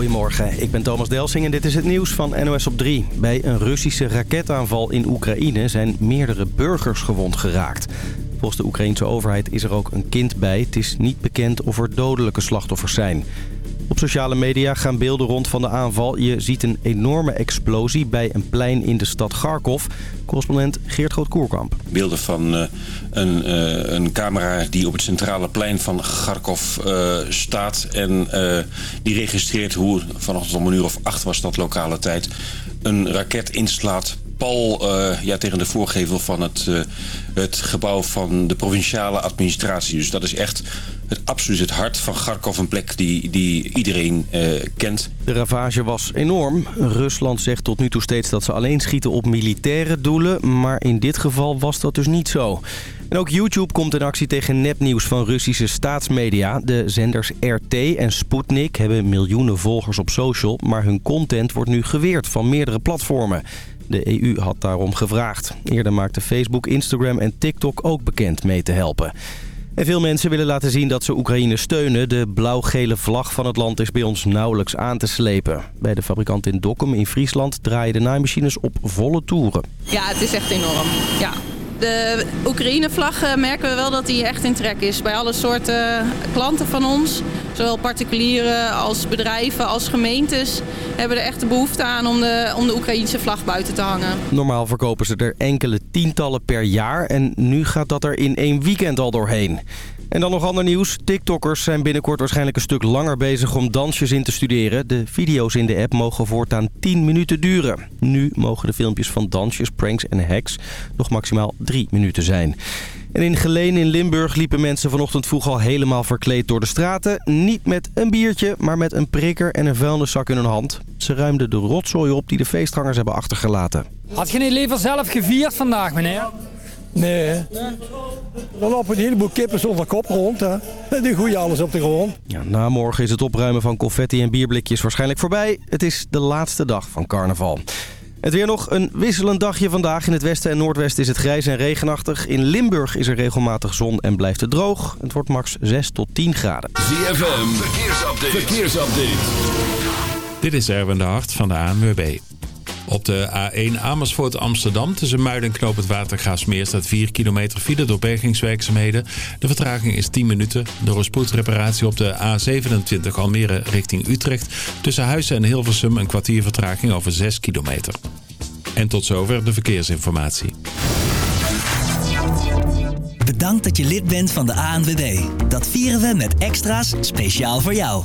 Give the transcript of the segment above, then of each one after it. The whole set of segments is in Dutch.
Goedemorgen, ik ben Thomas Delsing en dit is het nieuws van NOS op 3. Bij een Russische raketaanval in Oekraïne zijn meerdere burgers gewond geraakt. Volgens de Oekraïnse overheid is er ook een kind bij. Het is niet bekend of er dodelijke slachtoffers zijn. Op sociale media gaan beelden rond van de aanval. Je ziet een enorme explosie bij een plein in de stad Kharkov. Correspondent Geert Groot-Koerkamp. Beelden van uh, een, uh, een, camera die op het centrale plein van Kharkov uh, staat. En die registreert hoe vanochtend om een uur of acht was dat lokale tijd... een raket inslaat pal ja, tegen de voorgevel van het, het gebouw van de provinciale administratie. Dus dat is echt het absoluut het hart van Kharkov, een plek die, die iedereen uh, kent. De ravage was enorm. Rusland zegt tot nu toe steeds dat ze alleen schieten op militaire doelen. Maar in dit geval was dat dus niet zo. En ook YouTube komt in actie tegen nepnieuws van Russische staatsmedia. De zenders RT en Sputnik hebben miljoenen volgers op social... maar hun content wordt nu geweerd van meerdere platformen. De EU had daarom gevraagd. Eerder maakten Facebook, Instagram en TikTok ook bekend mee te helpen. En veel mensen willen laten zien dat ze Oekraïne steunen. De blauw-gele vlag van het land is bij ons nauwelijks aan te slepen. Bij de fabrikant in Dokkum in Friesland draaien de naaimachines op volle toeren. Ja, het is echt enorm. Ja. De Oekraïne-vlag merken we wel dat die echt in trek is. Bij alle soorten klanten van ons. Zowel particulieren als bedrijven als gemeentes hebben er echt de behoefte aan om de, om de Oekraïnse vlag buiten te hangen. Normaal verkopen ze er enkele tientallen per jaar en nu gaat dat er in één weekend al doorheen. En dan nog ander nieuws. TikTokkers zijn binnenkort waarschijnlijk een stuk langer bezig om dansjes in te studeren. De video's in de app mogen voortaan 10 minuten duren. Nu mogen de filmpjes van dansjes, pranks en hacks nog maximaal 3 minuten zijn. En in Geleen in Limburg liepen mensen vanochtend vroeg al helemaal verkleed door de straten. Niet met een biertje, maar met een prikker en een vuilniszak in hun hand. Ze ruimden de rotzooi op die de feestgangers hebben achtergelaten. Had je niet liever zelf gevierd vandaag, meneer? Nee. Dan lopen een heleboel kippen zonder kop rond. Hè. Die groeien alles op de grond. Ja, na morgen is het opruimen van confetti en bierblikjes waarschijnlijk voorbij. Het is de laatste dag van carnaval. Het weer nog een wisselend dagje vandaag. In het westen en noordwesten is het grijs en regenachtig. In Limburg is er regelmatig zon en blijft het droog. Het wordt max 6 tot 10 graden. ZFM, verkeersupdate. verkeersupdate. Dit is Erwin de Hart van de ANWB. Op de A1 Amersfoort Amsterdam tussen Muiden en Knoop het Watergaasmeer staat 4 kilometer file door bergingswerkzaamheden. De vertraging is 10 minuten. Door een spoedreparatie op de A27 Almere richting Utrecht tussen Huizen en Hilversum een kwartier vertraging over 6 kilometer. En tot zover de verkeersinformatie. Bedankt dat je lid bent van de ANWB. Dat vieren we met extra's speciaal voor jou.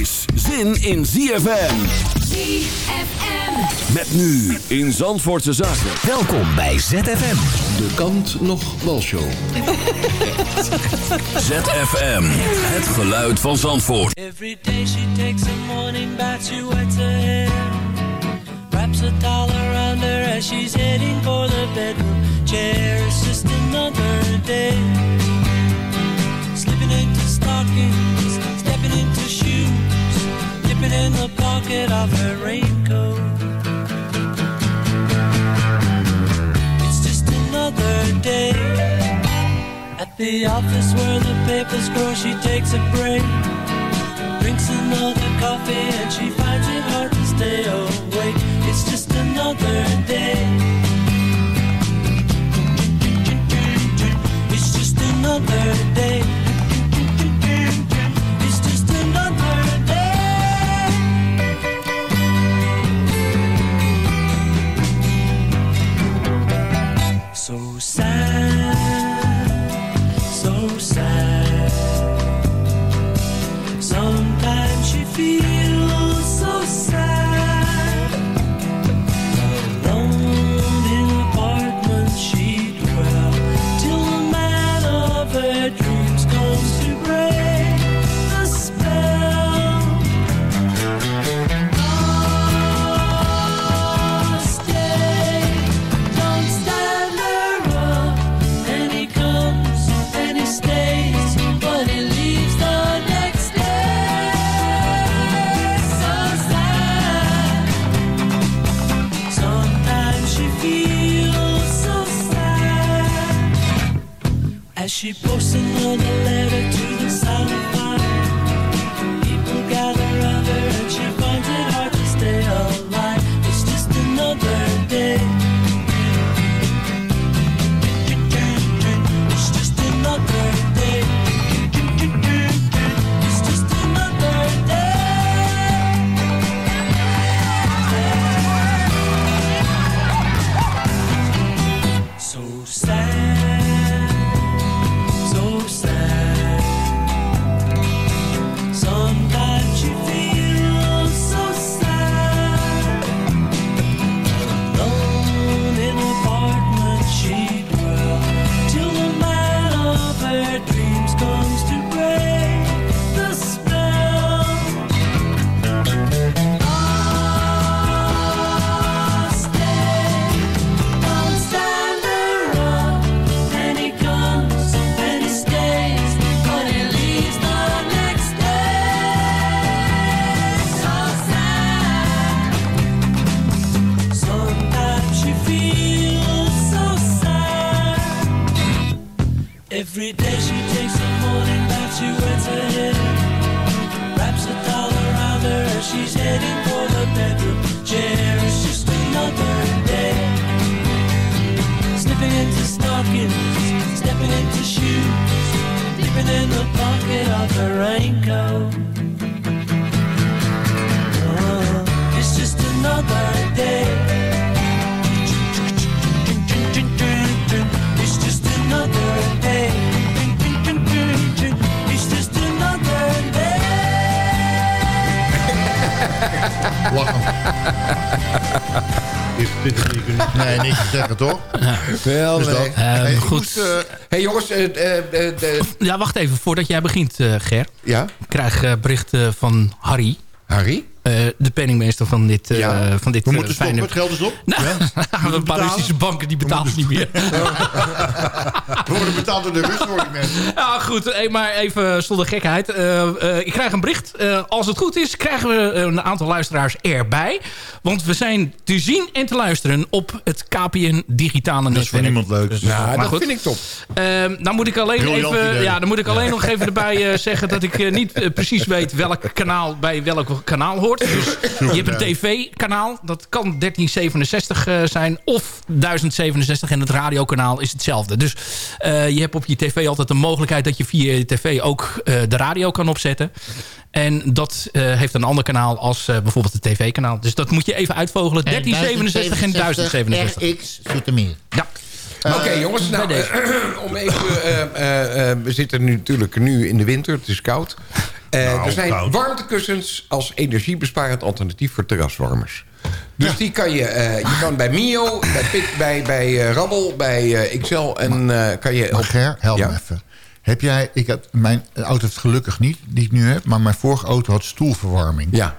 is zin in ZFM. ZFM. Met nu in Zandvoortse Zaken. Welkom bij ZFM. De kant nog walshow. ZFM. Het geluid van Zandvoort. Every day she takes a morning bath, she wets her hair. Wraps a towel around her as she's heading for the bedroom chair. It's just another day. Slipping into stockings, in the pocket of her raincoat. It's just another day. At the office where the papers grow, she takes a break. Drinks another coffee and she finds it hard to stay awake. It's just another day. It's just another day. 三 Wel, Dus. Hey, ik goed. moet, eh, hey, jongens, eh, eh, de- Ja, wacht even. Voordat jij begint, eh, Ger. Ja? Ik krijg berichten van Harry. Harry? De penningmeester van dit, eh Ja. van dit we eh, moeten stoppen, het geld is op. Nou, Ja. een paar Russische banken die betalen niet meer. We worden betaald door de Russen, hoor. Ja, goed. Maar even zonder gekheid. Eh, eh, ik krijg een bericht. Eh, als het goed is, krijgen we een aantal luisteraars erbij. Want we zijn te zien en te luisteren op het KPN digitale Dat is voor netwerk. niemand leuk. Dus, Nou, maar dat goed. vind ik top. Ehm, dan moet ik alleen Briljant even, idee. ja, dan moet ik alleen nog even erbij zeggen dat ik niet precies weet welk kanaal bij welk kanaal hoort. Dus je hebt een tv-kanaal, dat kan 1367 eh, zijn of 1067 en het radiokanaal is hetzelfde. Dus eh, je hebt op je tv altijd de mogelijkheid dat je via je tv ook eh, de radio kan opzetten. En dat eh, heeft een ander kanaal als eh, bijvoorbeeld het tv-kanaal. Dus dat moet je even uitvogelen. 1367 en 1067. RX Zoetermeer. Ja. Oké, jongens. Nou, eh, om even... eh, eh, eh, we zitten nu natuurlijk nu in de winter. Het is koud. Eh, Nou, er zijn koud. warmtekussens als energiebesparend alternatief voor terraswarmers. Dus die kan je, eh, je kan bij Mio, bij, Pit, bij, bij eh, Rabbel, bij eh, XL en eh, kan je... Maar Op, Ger, help Ja? me even. Heb jij, ik had, mijn auto heeft gelukkig niet, die ik nu heb... maar mijn vorige auto had stoelverwarming. ja,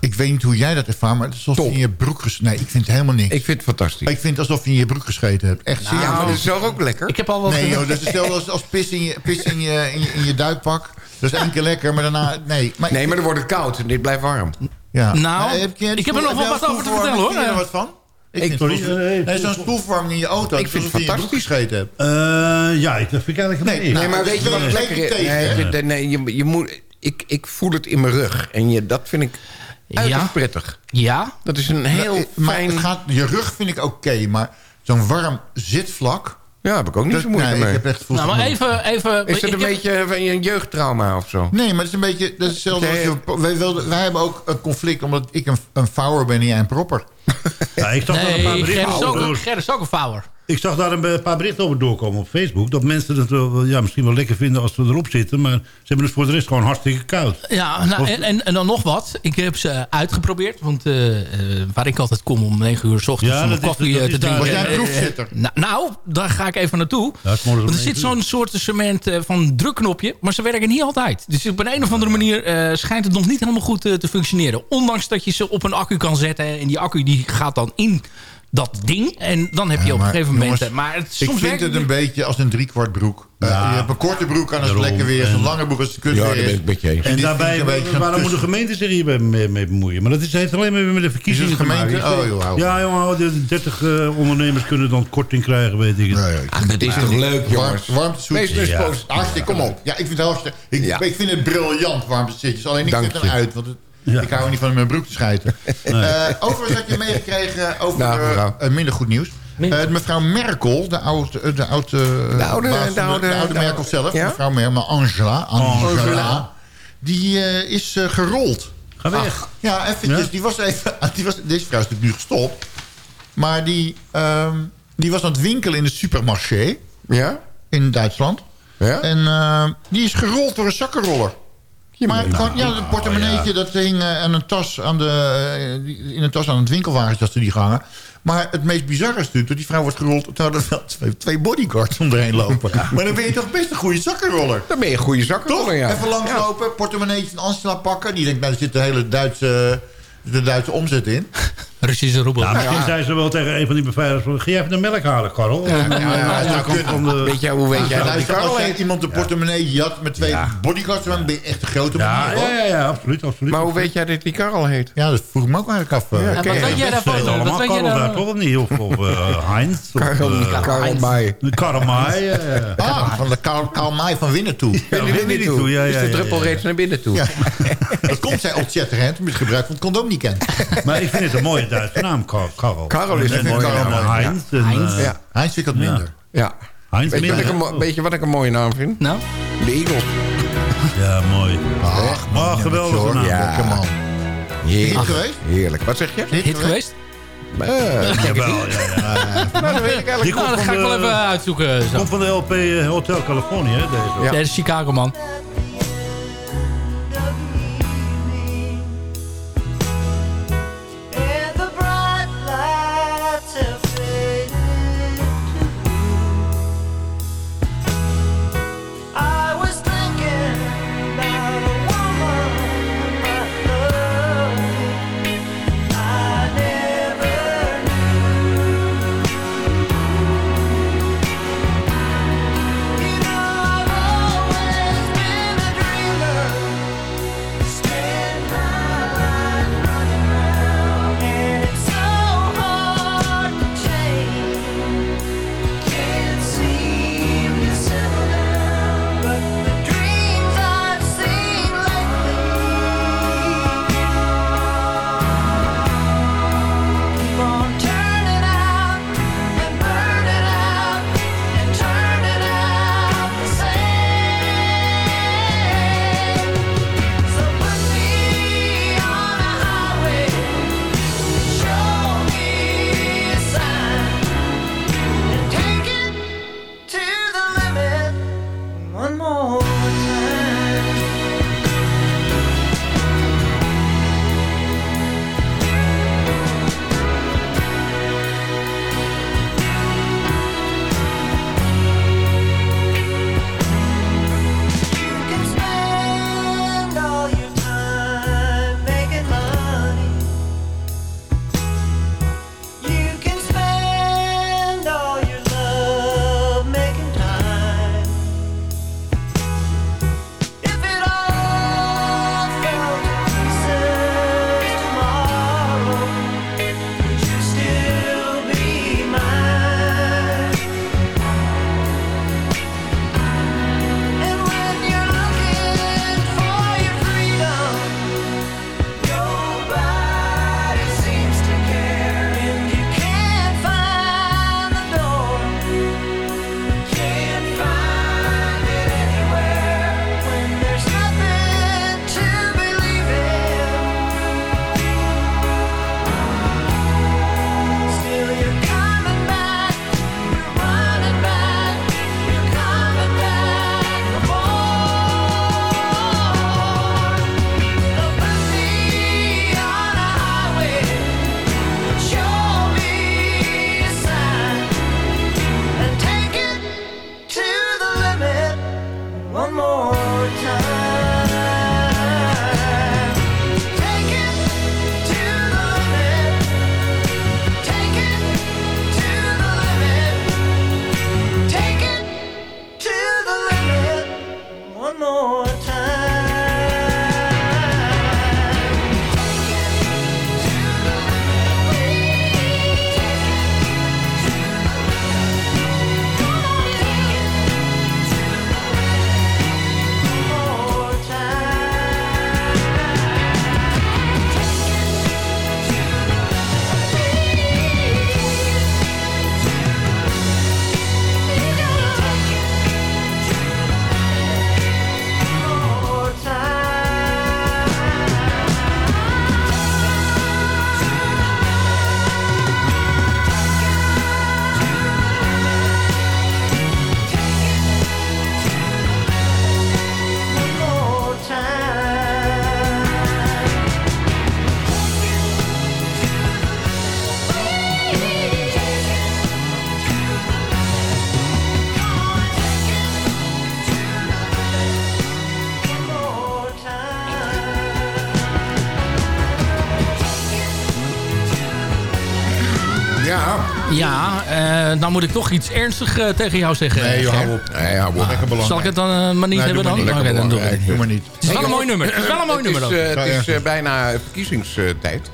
Ik weet niet hoe jij dat ervaart, maar het is alsof je in je broek gescheten Nee, ik vind het helemaal niks. ik vind het fantastisch. Ik vind het alsof je in je broek gescheten hebt. Echt ja, serieus. maar dat is toch ook lekker? Ik heb al wel Nee joh, dat is hetzelfde als, als pis, in je, pis in, je, in, je, in je duikpak. Dat is één keer lekker, maar daarna... Nee, maar, Nee, maar dan wordt het koud en dit blijft warm. ja. Nou, ik heb er nog wel wat over te vertellen, hoor. Vind je er wat van? Ik, Ik- vind eh, nee, zo'n stoelverwarming in je auto. Ik dat vind het alsof je in je broek fantastisch. gescheten hebt. Eh, ja, ik- dat vind ik eigenlijk Nee, Nee, maar weet je wat lekker is? tegen, Nee, je, je moet, ik, ik voel het in mijn rug. En je, dat vind ik uiterst Ja? prettig. Ja, Dat is een heel Maar- maar fijn... het gaat, je rug vind ik oké, maar zo'n warm zitvlak... Ja, heb ik ook niet dat- zo moeite nee, mee. ik heb echt nou maar even... even Is het een heb- beetje van een jeugdtrauma of zo? Nee, maar het is een beetje... Dat is hetzelfde als je, wij, wilden, wij hebben ook een conflict omdat ik een, een vouwer ben en jij een propper. Ja, ik zag daar een paar Nee, Ger is, ook. Ger is ook een vouwer. Ik zag daar een paar berichten over doorkomen op Facebook. Dat mensen het ja, misschien wel lekker vinden als we erop zitten. Maar ze hebben het voor de rest gewoon hartstikke koud. Ja, nou, Of- en, en, en dan nog wat. Ik heb ze uitgeprobeerd. Want eh, eh, waar ik altijd kom om 9 uur s ochtends Ja, om koffie eh, is te drinken. Was jij een proefzitter? nou, nou, daar ga ik even naartoe. Ja, Want er zit zo'n soort cement van drukknopje, maar ze werken niet altijd. Dus op een, een of andere manier schijnt het nog niet helemaal goed te functioneren. Ondanks dat je ze op een accu kan zetten en die accu die gaat dan in dat ding. En dan heb je op een gegeven moment... eh, maar het, ik soms vind werkt het een beetje als een driekwart broek. Uh, Ja. je hebt een korte broek aan als het lekker weer is. Een En- lange broek als het kut Ja, weer daar ben is. ik met je eens. En En daarbij, vind ik een beetje waarom moet de gemeente zich hierbij mee, mee bemoeien? Maar dat is, heeft alleen maar met de verkiezingen het gemeente? te maken. Oh, joh, hou. Ja, jongen, de 30 eh, ondernemers kunnen dan korting krijgen, weet ik het. Nee, ik vind dat is toch leuk, jongens? Warm, warmtezoetjes. Wees dus Ja. positief. Hartstikke, kom op. Ja, ik vind het hartstikke... Ik, ik vind het briljant, warmtezitjes. Alleen ik Dank vind je. uit, want het, Ja. ik hou niet van mijn broek te schijten. Eh overigens had je meegekregen over Nou, eh, eh, minder goed nieuws. Eh, mevrouw Merkel, de oude, de oude, De oude- baas van de oude- de oude de- Merkel zelf, ja? mevrouw Merkel, maar Angela, Angela, Angela. die eh, is gerold. Ga weg. Ja, eventjes. Ja? Die was even, die was, deze vrouw is natuurlijk nu gestopt. Maar die, ehm, die was aan het winkelen in de supermarché Ja? in Duitsland. Ja? En eh, die is gerold door een zakkenroller. Maar gewoon, ja, het portemonneetje dat hing eh, aan een tas aan de, eh, in een tas aan het winkelwagentje dat ze die gangen. Maar het meest bizarre is natuurlijk dat die vrouw wordt gerold. Toen hadden wel twee, twee bodyguards om erheen lopen. Maar dan ben je toch best een goede zakkenroller. Dan ben je een goede zakkenroller, Toch? ja. Even langslopen, portemonneetje van Angela pakken. Die denkt, nou, er zit de hele Duitse, de Duitse omzet in. Russische roebel. Nou, misschien zei ze wel tegen een van die beveiligers... van, Ga je even de melk halen, Karel? Ja, eh, ja, de de- Weet je, hoe weet jij dat Karel als jij heet? iemand een portemonnee jat met twee bodyguards... dan ben je echt een grote Ja, manier. ja, ja, ja, absoluut, absoluut. Maar hoe weet jij dat die Karel heet? Ja, dat vroeg ik me ook eigenlijk af. eh. Wat weet jij Dat daarvan? allemaal Wat weet jij Karel daar daar? toch of niet? Of, of eh, Heinz? Of, Karel, eh, Karel Maai. Karel Maai. Ah, van de Karl, Karl May van Winnen toe. Ja, ja, Is ja, de druppel reeds naar binnen toe? Dat komt zij ontzettend met gebruik van het condoom niet kent. Maar ik vind het een mooie Duitse naam, Karel. Karel, Karel is En- een en- mooie naam, Heinz. en, eh, Ja. Heinz vind ik wat minder. Ja. Heinz Weet je, wat ik minder. een, mo- weet je wat ik een mooie naam vind? Nou? De Eagles. Ja, mooi. Ach, Maar geweldige naam. Ja. Lekker man. Heerlijk. geweest? Heerlijk. Wat zeg je? Hit geweest? Eh. Jawel, ja, ja. Nou, dat weet ik Die eigenlijk Nou, komt dat van ga ik wel de- even uitzoeken. Zo. Komt van de LP eh, Hotel California, hè, deze. Ja. Is Chicago, man. Dan moet ik toch iets ernstig eh, tegen jou zeggen. Nee, joh, hou op. Nee, hou op. Lekker belangrijk. Zal ik het dan eh, maar niet Nee, hebben dan? niet. Oké, dan doe ik het. Doe maar niet. Het is wel een mooi nummer. Het is wel een mooi nummer Het dan. is, eh, het is bijna verkiezingstijd.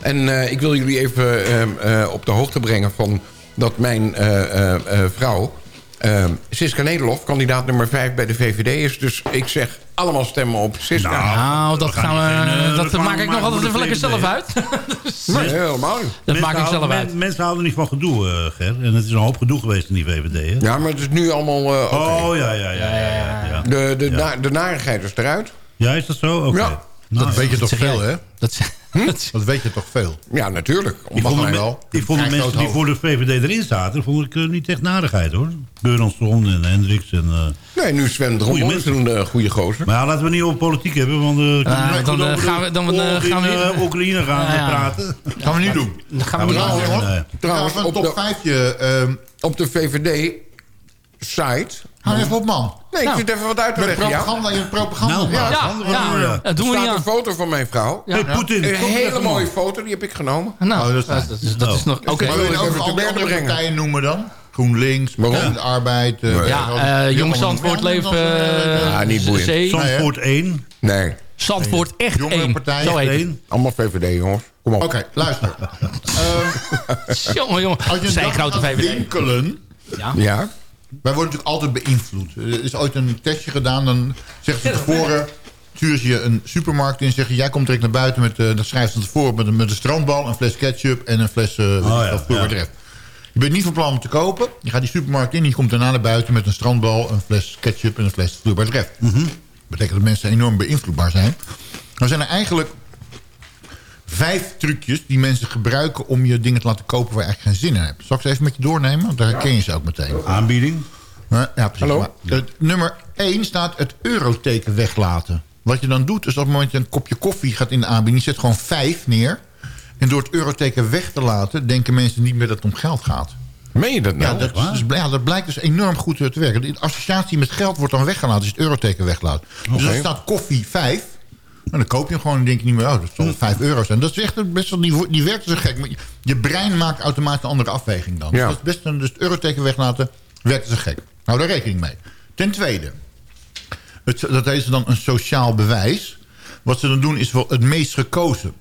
En eh, ik wil jullie even ehm, eh, op de hoogte brengen van dat mijn vrouw... ehm, Siska Nederlof, kandidaat nummer 5 bij de VVD is. Dus ik zeg allemaal stemmen op Siska. Nou, dat, gaan we, geen, eh, dat maak ik nog altijd even lekker zelf uit. Nee, helemaal niet. Dat maak ik zelf houden- uit. men- Mensen houden niet van gedoe, eh, Ger. En het is een hoop gedoe geweest in die VVD. Hè? Ja, maar het is nu allemaal eh. Oh, ja, ja, ja. ja, ja, ja. De, de, na- de narigheid is eruit. Ja, is dat zo? Oké. Ja. Nou, Dat weet je toch veel, hè? Dat, Dat weet je toch veel. Ja, natuurlijk. Ik vond, de, mij me- wel. ik vond de Vrij mensen die voor de VVD erin zaten... vond ik eh, niet echt narigheid, hoor. Beuransson en Hendricks en... eh, Nee, nu Sven Goeie Drommel is mensen. een eh, goede gozer. Maar ja, laten we niet over politiek hebben, want... dan, gaan we- dan, gaan we- in, Oekraïne gaan ja. praten. Gaan we niet doen. dat gaan we niet doen. Trouwens, Trouwens, een op top de- 5 ehm Op de VVD-site... hou even op, man. Nee, ik Nou. zit even wat uit te leggen, ja. propaganda, je propaganda. Nou, ja. ja. Ja, ja, Ja. dat doen we niet staat aan. een foto van mijn vrouw. Hey, Poetin. Een hele mooie foto, die heb ik genomen. Nou, Oh, dat is- dat, is, dat is nog... Oké. Maar wil je ook al die partijen noemen dan? GroenLinks, Waarom? Arbeid. eh, Ja, eh, Jong allemaal- Zandvoort Ja, leven... dat is, eh, Ja, niet boeiend. Zandvoort 1. Nee, Zandvoort echt Jongere één. partij, Zo heet het. 1. allemaal VVD, jongens. Kom op. Oké, luister. Jongen, jongen. Als je Zijn grote VVD. winkelen... Ja. Ja? Wij worden natuurlijk altijd beïnvloed. Er is ooit een testje gedaan. Dan zeggen ze tevoren... Sturen ze je een supermarkt in. Zeggen jij komt direct naar buiten. Met, eh dan schrijven ze tevoren met een, met een strandbal. Een fles ketchup en een fles uh, Oh, ja, ja. Je bent niet van plan om te kopen. Je gaat die supermarkt in. Je komt daarna naar buiten met een strandbal. Een fles ketchup en een fles vloeibaar dreft. Mhm. betekent dat mensen enorm beïnvloedbaar zijn. Nou zijn er eigenlijk vijf trucjes die mensen gebruiken... om je dingen te laten kopen waar je eigenlijk geen zin in hebt. Zal ik ze even met je doornemen? Want daar herken je ze ook meteen. Aanbieding. Ja, precies. Hallo? Maar, het nummer 1 staat het euroteken weglaten. Wat je dan doet, is op het moment dat je een kopje koffie gaat in de aanbieding... je zet gewoon 5 neer. En door het euroteken weg te laten... denken mensen niet meer dat het om geld gaat. Meen je dat nou? Ja, dat, is, dus- ja, dat blijkt dus enorm goed eh, te werken. De associatie met geld wordt dan weggelaten als je het euroteken weglaat. Dus als staat koffie 5... En dan koop je hem gewoon en denk je niet meer... oh, dat zal 5 euro zijn. Dat is echt best wel... Die, die werkt zo gek. Maar je- brein maakt automatisch een andere afweging dan. Dus Ja. dat is best een... Dus het euroteken weglaten werkt zo gek. Hou daar rekening mee. Ten tweede... Het, dat heet ze dan een sociaal bewijs. Wat ze dan doen is wel het meest gekozen.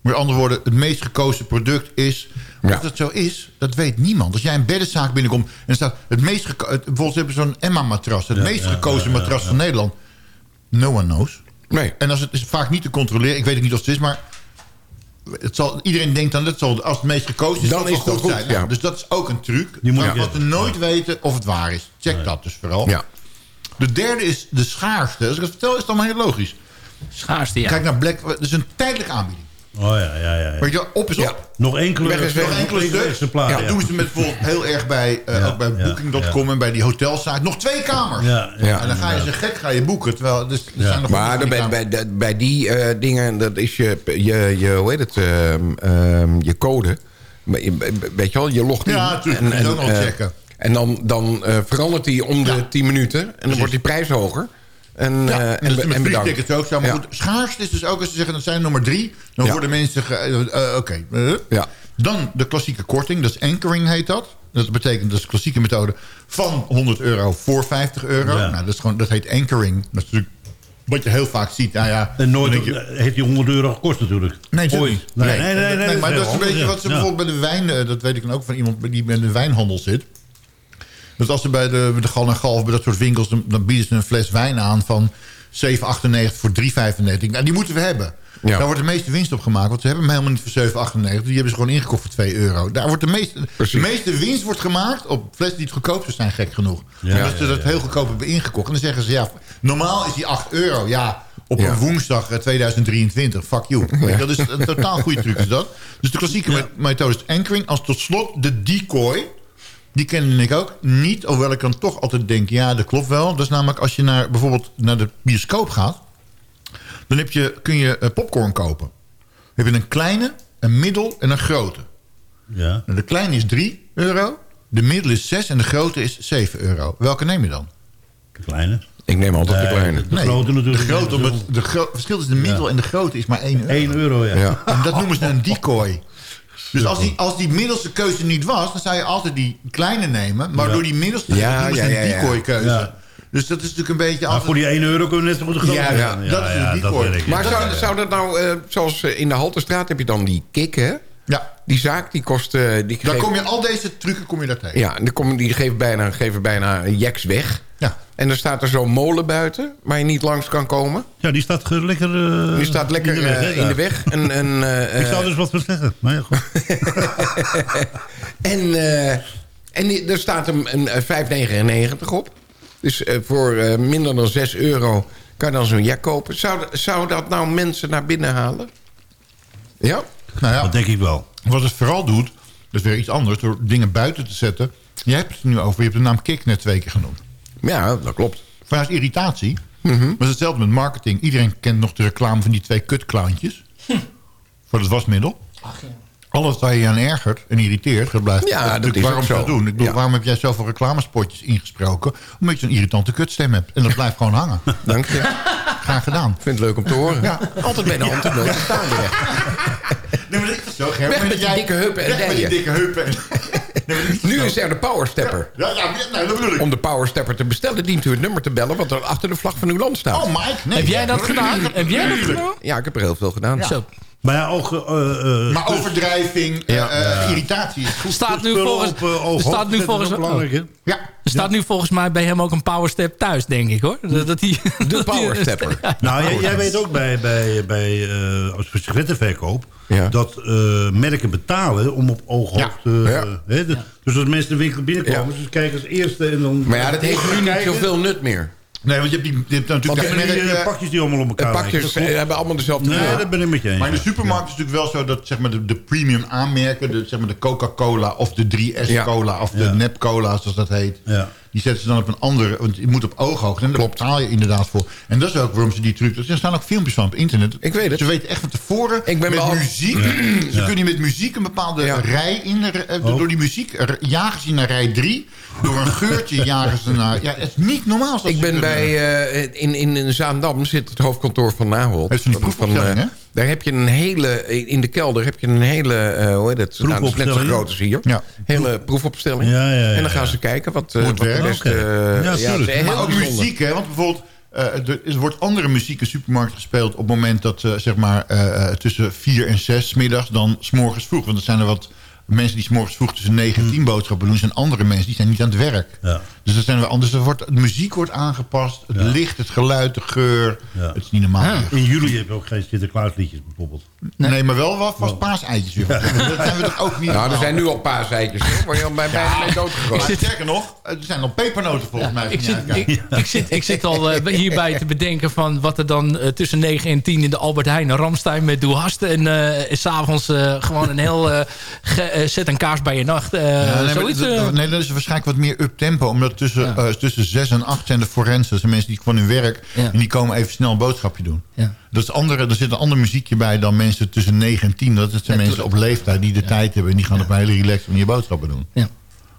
Met andere woorden, het meest gekozen product is... Ja. Of dat zo is, dat weet niemand. Als jij een beddenzaak binnenkomt en staat... Het meest het, bijvoorbeeld ze hebben zo'n Emma-matras. Het meest gekozen matras van Nederland. No one knows. Nee. En als het is vaak niet te controleren. Ik weet niet of het is, maar... Het zal, iedereen denkt dan, dat zal, als het meest gekozen is, Dan dat is zal dat goed goed, zijn. ja. Dus dat is ook een truc. Moet je- wat we nooit weten of het waar is. Check dat dus vooral. Ja. De derde is de schaarste. Als ik het vertel, is het allemaal heel logisch. Schaarste, ja. Kijk naar Black... Dat is een tijdelijke aanbieding. Oh ja, ja, ja. ja. Weet je wel, op is op. Ja. Nog enkele, Weg is weg. Nog enkele stuks. exemplaren. Ja, ja. doen ze met bijvoorbeeld heel erg bij, eh, Ja, ook bij ja, Booking.com en bij die hotelsite. Nog twee kamers. Ja, Ja. En dan ga je ze gek ga je boeken. Terwijl, dus, er zijn nog Maar honderd bij, bij, bij, bij die eh, dingen, dat is je, je, je hoe heet het, ehm, ehm, je code. Maar Weet je wel, je logt in. Ja, natuurlijk, ook nog eh, checken. En dan, dan eh, verandert die om de Ja. 10 minuten. En dan wordt die prijs hoger. En, Ja, eh, en, en, en met bedankt. ook zo. Maar Ja. goed, schaarste is dus ook als ze zeggen... dat zijn nummer drie. Dan Ja. worden mensen... eh, eh, Oké. Ja. Dan de klassieke korting. Dat is anchoring heet dat. Dat betekent, dat is de klassieke methode... van 100 euro voor 50 euro. Ja. Nou, dat, is gewoon, dat heet anchoring. Dat is natuurlijk wat je heel vaak ziet. Nou ja, En nooit je- heeft die 100 euro gekost natuurlijk. Nee, Ooit. Nee, nee, nee. nee, maar dat is een beetje wat ze Ja. bijvoorbeeld bij de wijn... dat weet ik dan ook van iemand die bij de wijnhandel zit. Dat als ze bij de, de Gal en Galf, bij dat soort winkels... dan, dan bieden ze een fles wijn aan van 7,98 voor 3,95. Nou, die moeten we hebben. Ja. Daar wordt de meeste winst op gemaakt. Want ze hebben hem helemaal niet voor 7,98. Die hebben ze gewoon ingekocht voor 2 euro. Daar wordt de meeste, de meeste winst wordt gemaakt op flessen die het goedkoopste zijn, gek genoeg. Ja, Omdat ze dat ja. heel goedkoop hebben ingekocht. En dan zeggen ze, ja, normaal is die 8 euro. Ja, op Ja. een woensdag eh, 2023. Fuck you. Dat is een totaal goede truc is dat. Dus de klassieke me- methode is anchoring. Als tot slot de decoy. Die kende ik ook niet. Hoewel ik dan toch altijd denk, ja, dat klopt wel. Dat is namelijk als je naar, bijvoorbeeld naar de bioscoop gaat. Dan heb je, kun je eh, popcorn kopen. Dan heb je een kleine, een middel en een grote. Ja. Nou, de kleine is 3 euro. De middel is 6 en de grote is 7 euro. Welke neem je dan? De kleine. Ik neem altijd de Nee, kleine. De grote natuurlijk. De grote, de gro- verschil tussen de middel en de grote is maar 1 euro. 1 euro, ja. Ja. En dat noemen ze een decoy. Dus als die, als die middelste keuze niet was... dan zou je altijd die kleine nemen. Maar Ja. door die middelste Ja, ja, een decoy keuze. Ja. Dus dat is natuurlijk een beetje... Maar altijd- voor die 1 euro kunnen we net zo goed de grote Ja, gaan. ja, dat is een decoy. Maar zou, zou dat nou, eh, zoals eh, in de Halterstraat heb je dan die kick, hè? Ja. Die zaak, die kost... eh, die Daar geeft- kom je al deze trucken kom je daar tegen. Ja, en dan kom, die geven bijna, geven bijna jacks weg. Ja. En er staat er zo'n molen buiten, waar je niet langs kan komen. Ja, die staat lekker... eh, Die staat lekker in de weg. eh, hè, in de weg. En, en, eh, Ik zou eens wat voor zeggen. Maar ja, goed. En, eh, en die- er staat een, een eh, 5,99 op. Dus voor eh, minder dan 6 euro kan je dan zo'n jack kopen. Zou, zou dat nou mensen naar binnen halen? Ja? Nou ja, Dat denk ik wel. Wat het vooral doet, dat is weer iets anders... door dingen buiten te zetten. Je hebt het er nu over, je hebt de naam Kik net twee keer genoemd. Ja, dat klopt. Vanuit irritatie. Mhm. Maar het is hetzelfde met marketing. Iedereen kent nog de reclame van die twee kutklauntjes. Voor het wasmiddel. Alles waar je je aan ergert en irriteert, dat blijft. Ja, dat natuurlijk is waarom dat doen? Ik bedoel, Ja. waarom heb jij zoveel reclamespotjes ingesproken? Omdat je zo'n irritante kutstem hebt. En dat blijft gewoon hangen. Dank je. Graag gedaan. Ik vind het leuk om te horen. Ja. Altijd bij de hand te staan weer. Nee, maar dat is zo. Weg met die jij- dikke heupen en Weg met die dijen. dikke heupen. Nu is er de powerstepper. Ja, ja, nee, dat bedoel ik. Om de powerstepper te bestellen dient u het nummer te bellen... wat er achter de vlag van uw land staat. Oh, Mike. Nee, Heb jij dat gedaan? Heb jij dat gedaan? Ja, ik heb er heel veel gedaan. Zo. Maar ja, ook... eh, eh, Maar overdrijving, Ja. irritatie. Staat nu volgens, op, eh, staat nu volgens? Ja. er staat nu volgens mij bij hem ook een powerstep thuis, denk ik hoor. Dat, dat die, De powerstepper. Nou, jij, jij weet ook bij, bij, bij eh, als je sigarettenverkoop... Ja. dat eh, merken betalen om op ooghoogte... Ja. eh, de- dus als mensen de winkel binnenkomen... Ja. dus kijken als eerste en dan... Maar ja, dat heeft nu niet zoveel nut meer. Nee, want je hebt, die, je hebt natuurlijk Want Die pakjes die allemaal op elkaar lijken, pakjes hebben allemaal dezelfde Nee, kleur. dat ben ik met je eens. Maar in de supermarkt is het natuurlijk wel zo dat zeg maar, de, de premium aanmerken, de, zeg maar, de Coca-Cola of de 3S Ja. cola of de Ja. Nep cola zoals dat heet. Ja. Die zetten ze dan op een andere, want je moet op ooghoogte en daar betaal je inderdaad voor. En dat is ook waarom ze die truc, er staan ook filmpjes van op internet. Ik weet het. Ze weten echt van tevoren, Ik ben met muziek, ze kunnen met muziek een bepaalde Ja. rij in, de- eh, Oh. door die muziek jagen ze naar rij 3, door een geurtje jagen ze naar, ja het is niet normaal. Ik ben bij, eh, in, in, in Zaandam zit het hoofdkantoor van Naholt. Heeft ze die Van, proefopstelling, eh, hè? Daar heb je een hele, in de kelder heb je een hele, eh hoe heet het? Nou, net zo Proefopstelling? groot als hier. Ja. Hele proefopstelling. Ja, ja, ja, en dan gaan ja. ze kijken wat, eh, het wat de beste... Eh, Ja, Maar ook bijzonder. muziek, hè? Want bijvoorbeeld, eh, er, er wordt andere muziek in supermarkt gespeeld... op het moment dat, eh, zeg maar, eh, eh, tussen 4 en 6 middags dan s'morgens vroeg. Want er zijn er wat mensen die s'morgens vroeg tussen 9 en 10 boodschappen doen. Zijn andere mensen die zijn niet aan het werk. Ja. Dus dat zijn we anders. Er wordt, de muziek wordt aangepast, het licht, het geluid, de geur. Ja. Het is niet normaal. In juli heb je ook geen Sinterklaasliedjes bijvoorbeeld. Nee. maar wel wat vast paaseitjes weer. Dat zijn we toch ook niet Nou, er zijn nu al paaseitjes. hoor, Waar je al bij bijna mee Maar doodgegooid. sterker nog, er zijn al pepernoten volgens mij. Ik zit, ik, ik zit, ik zit al eh, hierbij te bedenken van wat er dan eh, tussen 9 en 10 in de Albert Heijn en Ramstein met Doe Hasten. En eh, en s'avonds eh gewoon een heel ge- zet een kaars bij je nacht. eh, Ja, nee, maar zoiets, dat- nee, dat is waarschijnlijk wat meer up-tempo. Omdat tussen, Ja. eh, tussen 6 en 8 zijn de forensen. Dat zijn mensen die van hun werk... Ja. en die komen even snel een boodschapje doen. Ja. Dat is andere, er zit een ander muziekje bij dan mensen tussen 9 en 10. Dat zijn Ja, mensen op leeftijd die de tijd hebben... en die gaan op een hele relaxed manier boodschappen doen. Ja.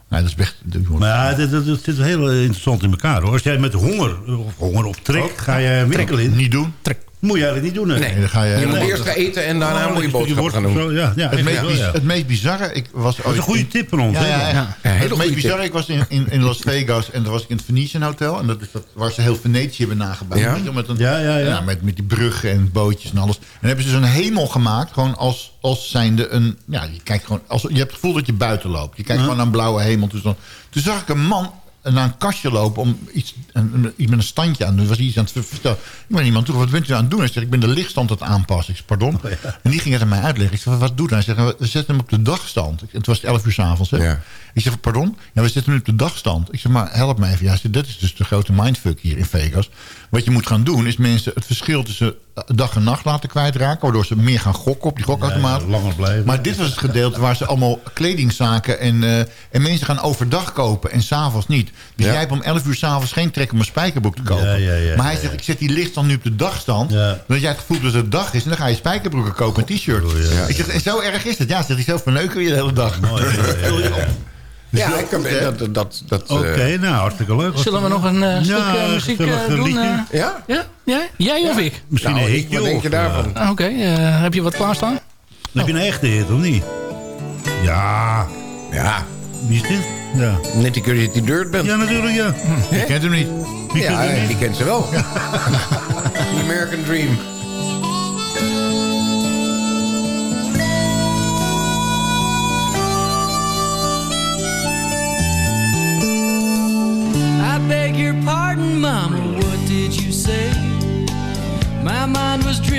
Nee, dat is echt... dat wordt- Maar ja, dat, dat, dat zit heel interessant in elkaar hoor. Als jij met honger, of honger of trek, ga je winkel in. Niet doen. Moet je eigenlijk niet doen. hè? Nee, dan ga je- je moet Nee. eerst gaan eten en daarna Oh, moet je boodschappen gaan doen. zo, Ja, ja, Het meest, wel, biz- ja. het meest bizarre... Ik was Dat is een goede tip van ons. Ja, hè? ja, ja. Ja, hele het meest bizarre, ik was in, in, in Las Vegas en daar was ik in het Venetian Hotel. En dat is dat, waar ze heel Venetië hebben nagebouwd. Ja? Weet je, Met, een, Ja, ja, ja. met, met die bruggen en bootjes en alles. En dan hebben ze zo'n hemel gemaakt, gewoon als, als zijnde een... Ja, je, kijkt gewoon, als, je hebt het gevoel dat je buiten loopt. Je kijkt gewoon naar een blauwe hemel. Dus dan, toen zag ik een man naar een kastje lopen om iets, een, iets met een standje aan te doen. Was iets aan het vertellen. Ik ben iemand toe, wat bent u aan het doen? Hij zegt, ik ben de lichtstand aan het aanpassen. Ik zeg, pardon? En die ging het aan mij uitleggen. Ik zeg, wat doet hij? Hij zegt, we zetten hem op de dagstand. Het was 11 uur s'avonds. Ja. Ik zeg, pardon? Ja, we zitten nu op de dagstand. Ik zeg, maar help me even. Ja, dat is dus de grote mindfuck hier in Vegas. Wat je moet gaan doen, is mensen het verschil tussen dag en nacht laten kwijtraken. Waardoor ze meer gaan gokken op die gokautomaat. Ja, langer blijven. Maar dit was het gedeelte waar ze allemaal kledingzaken en, eh, en mensen gaan overdag kopen en s'avonds niet. Dus Ja. jij hebt om 11 uur s'avonds geen trek om een spijkerbroek te kopen. Ja, maar hij zegt, ik zet die lichtstand nu op de dagstand. Ja. Dat jij het gevoel dat het dag is. En dan ga je spijkerbroeken kopen en t-shirt. Ik zeg, en zo erg is het. Ja, zegt hij, zo verneuken je de hele dag. Mooi, ja, op. Dus Ja, dat- ik dat, dat, dat, Oké, eh, nou hartstikke leuk. Zullen we nog een eh, stuk Ja, eh, muziek eh, doen? eh? ja? ja? Jij? Jij of ik? Misschien Nou, een ik- hitje wat denk je daarvan? Ah, Oké, eh, heb je wat klaarstaan? eh, Heb je een echte hit of niet? Ja. Ja. Wie is dit? Ja. Net die je die Dirt bent. Ja, natuurlijk, ja. Je kent hem niet. Wie Ja, kent hem niet? die kent ze wel. The American Dream.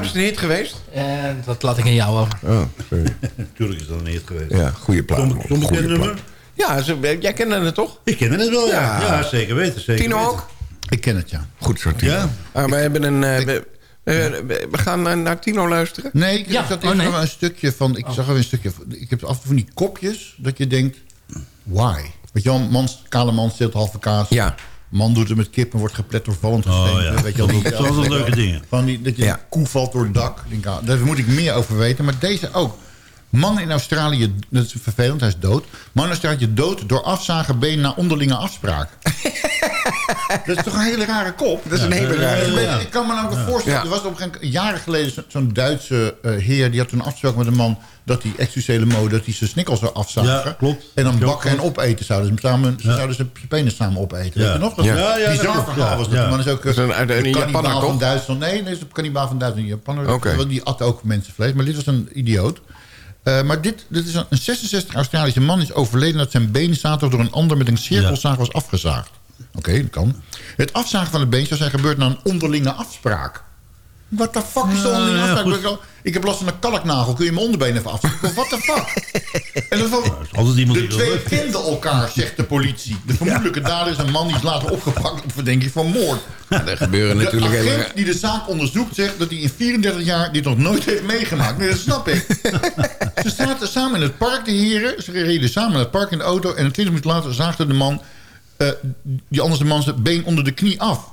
Jaap, is het een hit geweest? Eh, dat laat ik aan jou over. Oh, sorry. Natuurlijk is dat een hit geweest. Ja, goede plaat. Nummer? Ja, ze- jij kende het toch? Ik ken het wel, ja. Ja. Ja, zeker weten. Zeker Tino weten. ook? Ik ken het, ja. Goed zo, Tino. Ja. Ah, we, hebben een, eh, we, gaan naar- Tino luisteren. Nee, ik Ja, zat oh, nee. een stukje van... Ik zag er een stukje van... Ik heb af en toe van die kopjes dat je denkt... Why? Weet je wel, man, kale man steelt halve kaas. Ja. Man doet het met kip en wordt geplet door vallend. Oh, ja. Weet je wel, die- Dat zijn altijd leuke dingen. Van die, dat je Ja. koe valt door het dak. Denk, ah, daar moet ik meer over weten. Maar deze ook. Man in Australië, dat is vervelend, hij is dood. Man in Australië dood door afzagen been na onderlinge afspraak. dat is toch een hele rare kop? Dat is een hele rare Ik, kop. ik kan me namelijk voorstellen, Ja. er was op een gegeven moment, jaren geleden zo- zo'n Duitse eh, heer... die had toen afgesproken met een man dat hij excuseerde mode... dat hij zijn snikkels zou afzagen. Ja, klopt. En dan bakken en opeten zouden ze. Samen, ze Ja. zouden zijn penis samen opeten. Ja. Weet je nog? Dat is Ja. een Ja, bizar verhaal ja. was dat. Ja. De man is ook eh, Dat is een- uit- een Japaner, kannibaal van toch? Duitsland. Nee, dat is de kannibaal van Duitsland. Een Japaner. Oké. Die at ook mensenvlees. Maar dit was een idioot. Eh, maar dit, dit is een, een 66 Australische man is overleden... dat zijn been zaterdag door een ander met een cirkelzaag was afgezaagd. Oké, dat kan. Het afzagen van het been zou zijn gebeurd na een onderlinge afspraak. What the fuck is de onderlinge ja, afspraak? Ik ik heb last van een kalknagel. Kun je mijn onderbeen even afspraken? What the fuck? En dat was, altijd iemand de die dat twee kenden elkaar, zegt de politie. De vermoedelijke dader is een man die is later opgepakt op verdenking van moord. Er gebeuren De natuurlijk agent hele... die de zaak onderzoekt zegt dat hij in 34 jaar dit nog nooit heeft meegemaakt. Nee, dat snap ik. Ze zaten samen in het park, de heren. Ze reden samen naar het park in de auto. En een 20 minuten later zaagde de man, eh, die anders de man zijn been onder de knie af.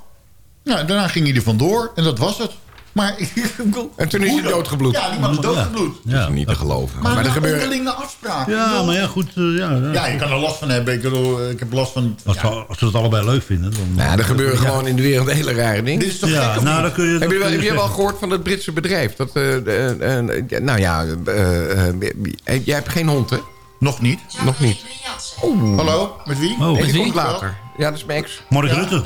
Nou, daarna ging hij er vandoor en dat was het. Maar, En toen is hij doodgebloed. Ja, die man is doodgebloed. Dat is niet te geloven. Maar, Maar er gebeuren... onderlinge afspraken. Ja, maar ja, goed. eh, ja, ja. Ja, je kan er last van hebben. Ik, bedoel, eh, ik heb last van... Als, ze het allebei leuk vinden. Dan, Ja, er gebeuren gewoon in de wereld hele rare dingen. Dit is toch Ja, gek, of nou, niet? dan kun je... Heb je, wel, heb je wel gehoord van het Britse bedrijf? Dat, eh, nou ja, jij hebt geen hond, hè? Nog niet. Nog niet. Hallo, met wie? Oh. Nee, Met die wie? komt later. Ja, dat is mijn ex. Mark Rutte.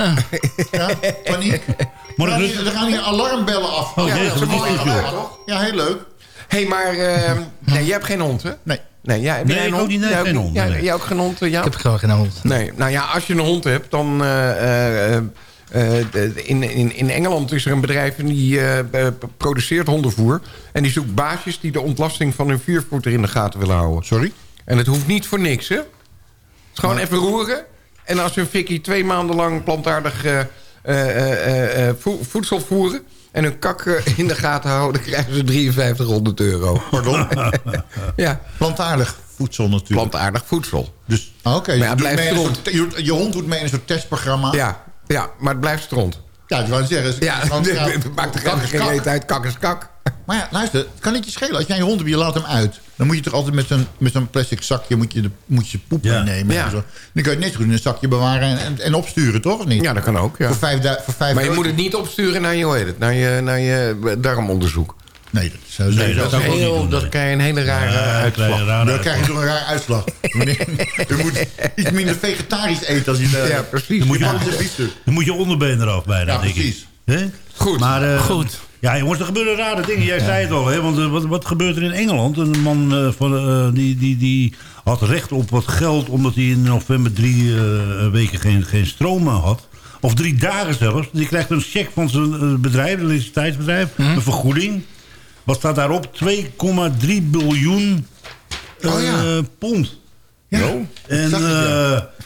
Ja, paniek. Mark Er gaan Rutte. hier- er gaan hier alarmbellen af. Oh, Ja, dat is dit, geluid, toch? Ja, heel leuk. Hé, hey, maar eh, nee, jij hebt geen hond, hè? Nee. Nee, jij, heb Nee, jij een ik ook hond? niet. Nee, Jij geen ook hond, Jij, nee. jij ook geen hond, eh, Ik Jaap? heb gewoon geen hond. Nee, nou ja, als je een hond hebt, dan... eh, eh, eh, in, in, in Engeland is er een bedrijf en die produceert hondenvoer. En die zoekt baasjes die de ontlasting van hun viervoeter in de gaten willen houden. Sorry? En het hoeft niet voor niks, hè? Het is gewoon even roeren. En als hun fikkie twee maanden lang plantaardig vo- voedsel voeren... en hun kak eh, in de gaten houden, krijgen ze 5300 euro. Pardon? Ja, Plantaardig voedsel natuurlijk. plantaardig voedsel. Dus, ah, oké. Je, je, je hond doet mee in een soort testprogramma. Ja, ja, maar het blijft stront. Ja, ik wou zeggen. Ja, gewoon- ja, het maakt er geen reet uit. Kak is kak. Maar ja, luister, het kan niet je schelen. Als jij je hond hebt, je laat hem uit. Dan moet je toch altijd met zo'n met zo'n plastic zakje moet je, de, moet je poep Ja. meenemen. Ja. en zo. Dan kan je het net zo goed in een zakje bewaren en, en, en opsturen, toch? Of niet? Ja, dat kan ook, ja. Voor vijf, voor vijf Maar je moet het niet opsturen naar je, hoe heet het, naar je, naar je darmonderzoek. Nee, dat zou Nee, dat Dat, heel, doen, dat nee. krijg je een hele rare Ja, uitslag. krijg je raar Dan krijg je zo'n raar uitslag. Meneer, U moet iets minder vegetarisch eten als je... Ja, precies. Dan moet je, dan moet je onderbeen eraf bijna, Ja, denk ik. precies. Hè? Goed. Maar, eh, Goed. Ja, jongens, er gebeuren rare dingen. Jij zei het al, hè? Want eh, wat, wat gebeurt er in Engeland? Een man eh, van, eh, die, die, die had recht op wat geld... omdat hij in november drie weken geen, geen stroom had. Of drie dagen zelfs. Die krijgt een cheque van zijn bedrijf, een elektriciteitsbedrijf. Een vergoeding. Wat staat daarop? 2,3 biljoen Oh ja. pond. Ja, En zag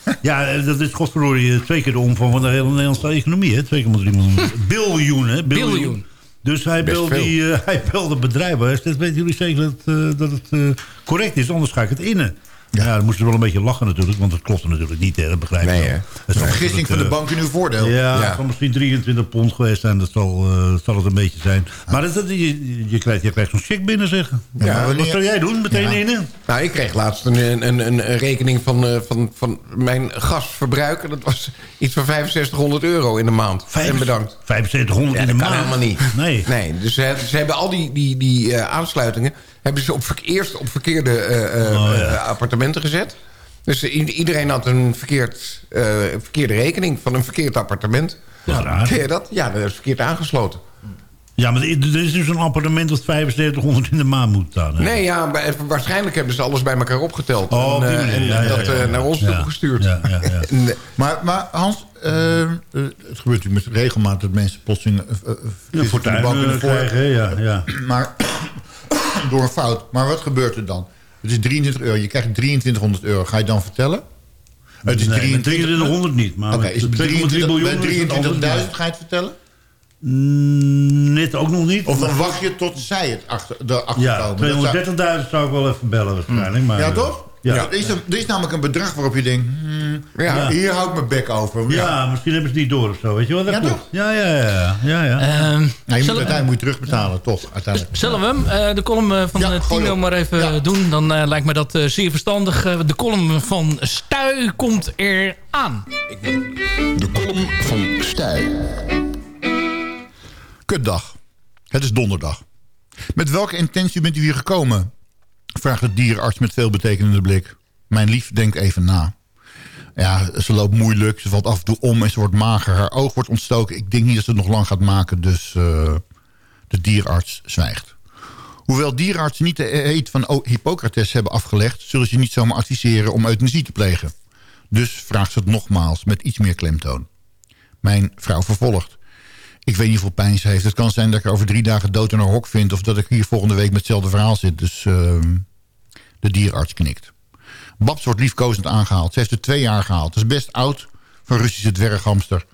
ik, ja. dat is godverdorie twee keer de omvang van de hele Nederlandse economie. hè? 2,3 miljoen. biljoen, hè? Biljoen. Dus hij belde, die, eh, hij belde bedrijven. Dus weten jullie zeker dat, eh, dat het eh, correct is? Anders ga ik het innen. Ja, dan moesten ze wel een beetje lachen natuurlijk. Want het klopte natuurlijk niet, hè? dat begrijp je Nee, wel. hè? Het is Een vergissing van de natuurlijk, bank in uw voordeel. eh, Ja, Ja. het zal misschien 23 pond geweest zijn. Dat zal, eh, dat zal het een beetje zijn. Maar dat, dat- je, je krijgt, je krijgt zo'n check binnen, zeggen. Ja, Wat zou jij doen? Meteen Ja. innen? Nou, ik kreeg laatst een, een, een, een rekening van, eh, van, van mijn gasverbruik. Dat was iets van 6500 euro in de maand. en bedankt. 7500 Ja, in de dat kan maand. helemaal niet. Nee. nee dus ze, ze hebben al die, die, die eh, aansluitingen... hebben ze op, eerst op verkeerde eh, eh, Oh, ja. eh, appartementen gezet. Dus iedereen had een verkeerd, eh, verkeerde rekening van een verkeerd appartement. Ja, raar. Ken je dat? Ja, dat is verkeerd aangesloten. Ja, maar er is dus een appartement dat 7500 in de maand moet staan. hè? Nee, ja, waarschijnlijk hebben ze alles bij elkaar opgeteld. Oh, en, eh, en Ja, ja, dat ja, ja. naar ons Ja. toegestuurd. Ja, ja, ja. En, eh, Maar, maar Hans, het gebeurt natuurlijk met regelmaat dat mensen plotseling... Een vissen van de bank in fortuin de voor- krijgen, ja. ja. Maar door een fout. Maar wat gebeurt er dan? Het is 23 euro. Je krijgt 2300 euro. Ga je dan vertellen? Het is Nee, met 23 2300 niet. Maar Oké, met is het 2,3 biljoen bij is het anders, 23.000 ja. ga je het vertellen? Mm, Net ook nog niet. Of dan wacht je tot zij het achter, erachter Ja, komen? Dat zou- 230.000 zou ik wel even bellen waarschijnlijk. Maar, Ja, toch? Ja. Er, is een, er is namelijk een bedrag waarop je denkt... hmm, Ja. Hier hou ik mijn bek over. Ja, misschien hebben ze het niet door of zo. Weet je wel? Dat Ja, klopt. toch? Ja, ja, ja. ja, ja. Ehm, Nou, je moet, zullen, uiteindelijk moet je terugbetalen, toch? Uiteindelijk. zullen we hem, eh, de column eh, van Ja, eh, Tino maar even Ja. doen? Dan eh, lijkt me dat eh, zeer verstandig. Eh, de column van Stuy komt er aan. De column van Stijl. Kutdag. Het is donderdag. Met welke intentie bent u hier gekomen? Vraagt de dierenarts met veel betekenende blik. Mijn lief denkt even na. Ja, ze loopt moeilijk, ze valt af en toe om en ze wordt mager. Haar oog wordt ontstoken. Ik denk niet dat ze het nog lang gaat maken, dus eh, de dierenarts zwijgt. Hoewel dierenartsen niet de eet van O- Hippocrates hebben afgelegd... zullen ze niet zomaar adviseren om euthanasie te plegen. Dus vraagt ze het nogmaals met iets meer klemtoon. Mijn vrouw vervolgt. Ik weet niet hoeveel pijn ze heeft. Het kan zijn dat ik er over drie dagen dood in een hok vind... of dat ik hier volgende week met hetzelfde verhaal zit. Dus ehm, de dierenarts knikt. Babs wordt liefkozend aangehaald. Ze heeft er twee jaar gehaald. Dat is best oud voor Russische dwerghamster.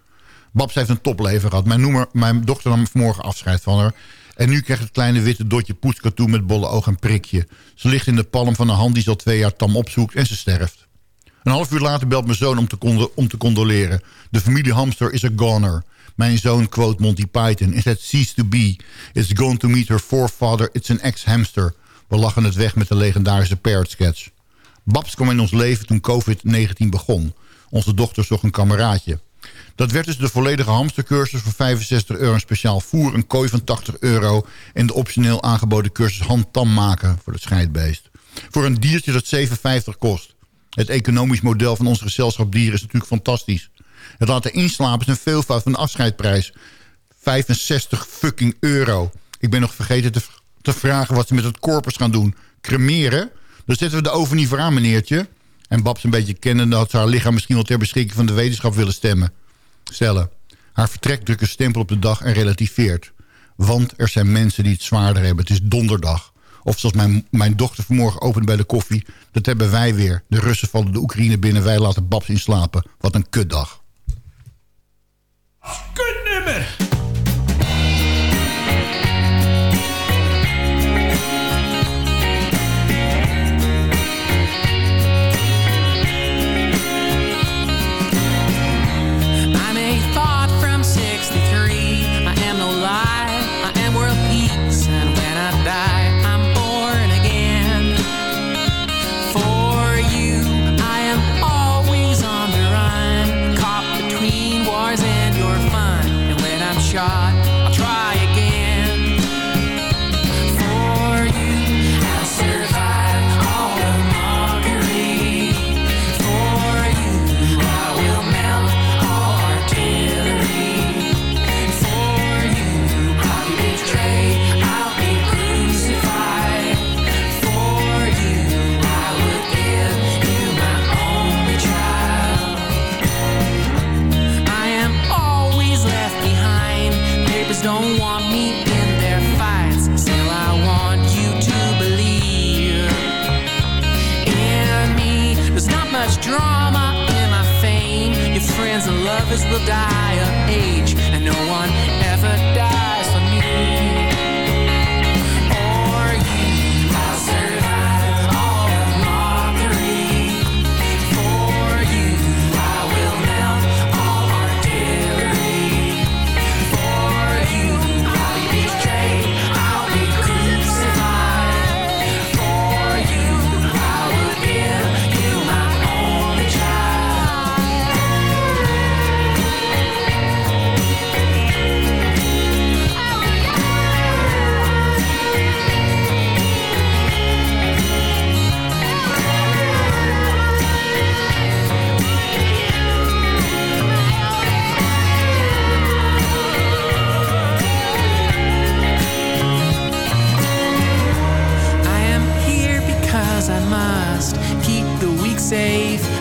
Babs heeft een topleven gehad. Mijn, noemer, mijn dochter nam vanmorgen afscheid van haar. En nu krijgt het kleine witte dotje poetskatoen met bolle oog en prikje. Ze ligt in de palm van een hand die ze al twee jaar tam opzoekt en ze sterft. Een half uur later belt mijn zoon om te, om te condoleren. De familie hamster is a goner. Mijn zoon quote Monty Python. Is that cease to be. It's gone to meet her forefather. It's an ex-hamster. We lachen het weg met de legendarische parrot sketch. Babs kwam in ons leven toen COVID-19 begon. Onze dochter zocht een kameraadje. Dat werd dus de volledige hamstercursus voor 65 euro... een speciaal voer, een kooi van 80 euro... en de optioneel aangeboden cursus handtam maken voor het scheidbeest. Voor een diertje dat 7,50 kost. Het economisch model van ons gezelschap dieren is natuurlijk fantastisch. Het laten inslapen is een veelvoud van de afscheidprijs. 65 fucking euro. Ik ben nog vergeten te, te vragen wat ze met het corpus gaan doen. Cremeren? Dan zetten we de oven niet voor aan, meneertje. En Babs een beetje kennende had ze haar lichaam misschien wel ter beschikking van de wetenschap willen stemmen. Stellen. Haar vertrek drukt een stempel op de dag en relativeert. Want er zijn mensen die het zwaarder hebben. Het is donderdag. Of zoals mijn, mijn dochter vanmorgen opent bij de koffie. Dat hebben wij weer. De Russen vallen de Oekraïne binnen. Wij laten Babs inslapen. Wat een kutdag. Good nimmer!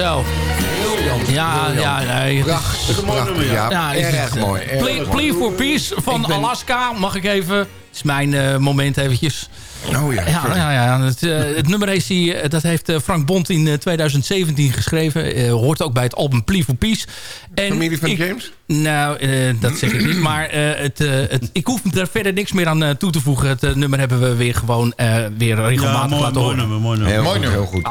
Zo. Ja, ja, nee. Prachtig, prachtig. Ja, Ja, is erg het, mooi. erg Plea, mooi. Plea for Peace van ben- Alaska. Mag ik even... Het is mijn eh, moment eventjes. Oh ja, Ja, ja, ja het, eh, het nummer heeft, hij, eh, dat heeft eh, Frank Bond in eh, 2017 geschreven. Eh, hoort ook bij het album Plea for Peace. En Familie van ik- James? Nou, eh, dat zeg ik niet. Maar eh, het, eh, het, ik hoef er verder niks meer aan toe te voegen. Het nummer hebben we weer gewoon eh, weer regelmatig mooi- laten mooi horen. nummer, mooi nummer. Heel Mooi nummer. heel goed.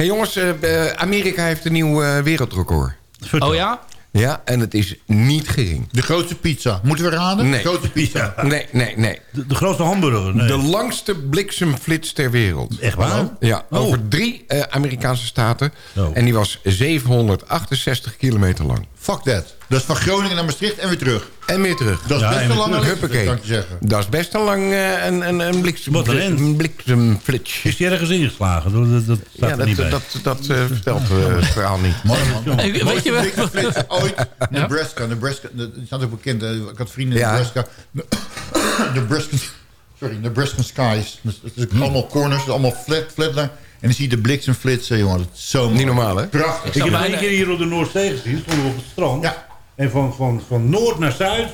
Hey jongens, eh, eh, Amerika heeft een nieuw eh, wereldrecord. Oh ja? Ja, en het is niet gering. De grootste pizza. Moeten we raden? Nee. De grootste pizza. Nee, nee, nee. De, de grootste hamburger. Nee. De langste bliksemflits ter wereld. Echt waar? Ja, Oh. over drie eh, Amerikaanse staten. Oh. En die was 768 kilometer lang. Fuck that. Dat is van Groningen naar Maastricht en weer terug. En weer terug. Dat is Ja, best en een lange Huppakee. kan ik je zeggen. Dat is best een lang eh, een, een, een, bliksem, Wat een bliksemflits. Is die ergens ingeslagen? Dat, dat, dat staat Ja, er dat, niet dat, dat, eh, vertelt eh, het verhaal niet. Mooi man. Hey, weet je wel? Ooit. Nebraska. Nebraska. Dat is ook bekend. Ik had vrienden in Ja. Nebraska. Nebraska. Sorry, Nebraska skies. Het is allemaal corners, allemaal flat, flatline. En dan zie je de bliksemflitsen, jongen. Dat is zo mooi. Niet normaal, hè? Prachtig. Ik heb één keer hier op de Noordzee gezien. Stonden we op het strand. Ja. En van, van, van noord naar zuid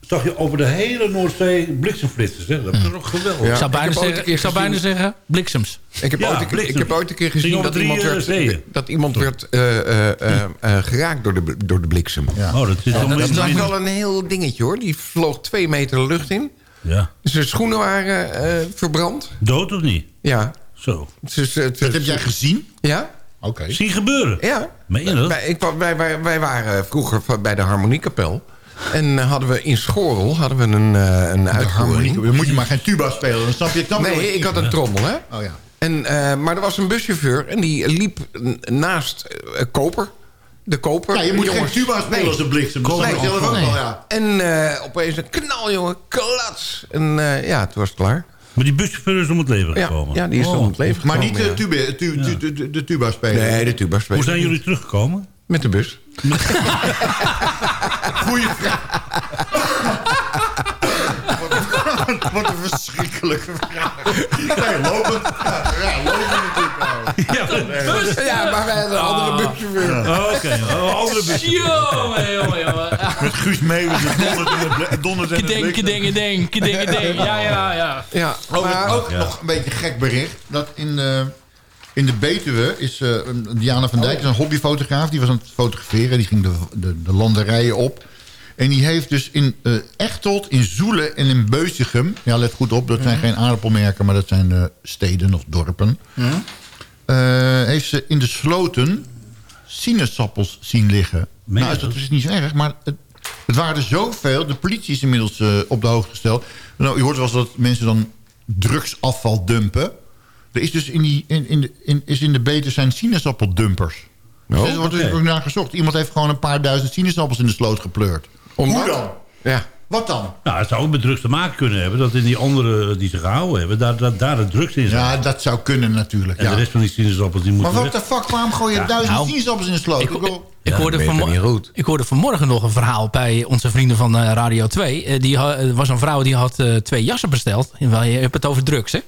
zag je over de hele Noordzee bliksemflitsen. Zeg. Dat is toch geweldig. Ja. Ik zou bijna, zeggen, ik zou bijna zeggen bliksems. Ik heb, Ja, ooit, een, keer- ik heb ooit een keer gezien over dat iemand eh, werd, dat iemand werd eh, eh, eh, eh, geraakt door de, door de bliksem. Ja. Oh, dat was in- wel een heel dingetje hoor. Die vloog twee meter de lucht in. Ja. Zijn schoenen waren eh, verbrand. Dood of niet? Ja. Zo. Dus, Dat heb jij gezien? Ja. Oké. Zie gebeuren. Ja. Meen je dat? Wij, ik, wij, wij, wij waren vroeger bij de harmoniekapel. En eh, hadden we in Schorel hadden we een, eh een uitvoering. Dan moet je maar geen tuba spelen. Dan snap je het dan wel. Nee, ik had een trommel, hè? Oh ja. En, eh, maar er was een buschauffeur en die liep naast Koper. De Koper. Ja, je moet Jongens, geen tuba spelen nee. als een bliksem. Dat ik zelf ook wel, ja. En opeens een knal, jongen. Klats. En ja, toen was het klaar. Maar die buschauffeur is om het leven Ja, gekomen. ja die is Oh. om het leven Maar gekomen, niet de, ja. tuba, tu, tu, tu- tu- de tuba spelen. Nee, de tuba spelen. Hoe zijn jullie teruggekomen? Met de bus. Goeie vraag. Wat, een verschrikkelijke vraag. Nee, lopen. Ja, ja lopen natuurlijk. wel. Ja, maar wij hadden een andere buschauffeur. Oh, Oké, oh, andere buschauffeur. Jongen, jongen, jongen. Met Guus Meeuwis en de in de Kedeng, kedeng, kedeng, kedeng, kedeng. Ja, ja, ja. Ja, Ook, maar ook nog een beetje een gek bericht. Dat in, eh, in de Betuwe is eh, een- Diana van Dijk, is een hobbyfotograaf. Die was aan het fotograferen. Die ging de, de, de landerijen op. En die heeft dus in eh Echteld, in Zoelen en in Beusichem... Ja, let goed op, dat zijn geen aardappelmerken... maar dat zijn eh, steden of dorpen. Eh, heeft ze in de sloten sinaasappels zien liggen. Meen nou, je dat is niet zo erg, maar het, het waren er zoveel. De politie is inmiddels op de hoogte gesteld. Nou, u hoort wel eens dat mensen dan drugsafval dumpen. Er is dus in, die, in, in, de, in, is in de beter zijn sinaasappeldumpers. Oh, dus er wordt er ook naar gezocht. Iemand heeft gewoon een paar duizend sinaasappels in de sloot gepleurd. Omdat- Hoe dan? Ja. Wat dan? Nou, het zou ook met drugs te maken kunnen hebben. Dat in die andere die ze gehouden hebben, daar, daar, daar de drugs in zijn. Ja, dat zou kunnen natuurlijk. en Ja. de rest van die sinaasappels die Maar moeten wat weg. de fuck, waarom gooi je Ja, duizend nou, sinaasappels in de sloot? ik- Ik wil- Ik, Ja, hoorde ik hoorde vanmorgen nog een verhaal bij onze vrienden van eh, Radio 2. Eh, die er was een vrouw die had eh, twee jassen besteld. Je hebt het over drugs, hè?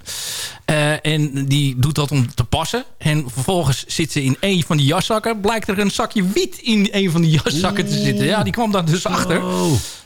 Eh, en die doet dat om te passen. En vervolgens zit ze in een van die jaszakken. Blijkt er een zakje wiet in een van die jaszakken te zitten. Ja, die kwam daar dus achter.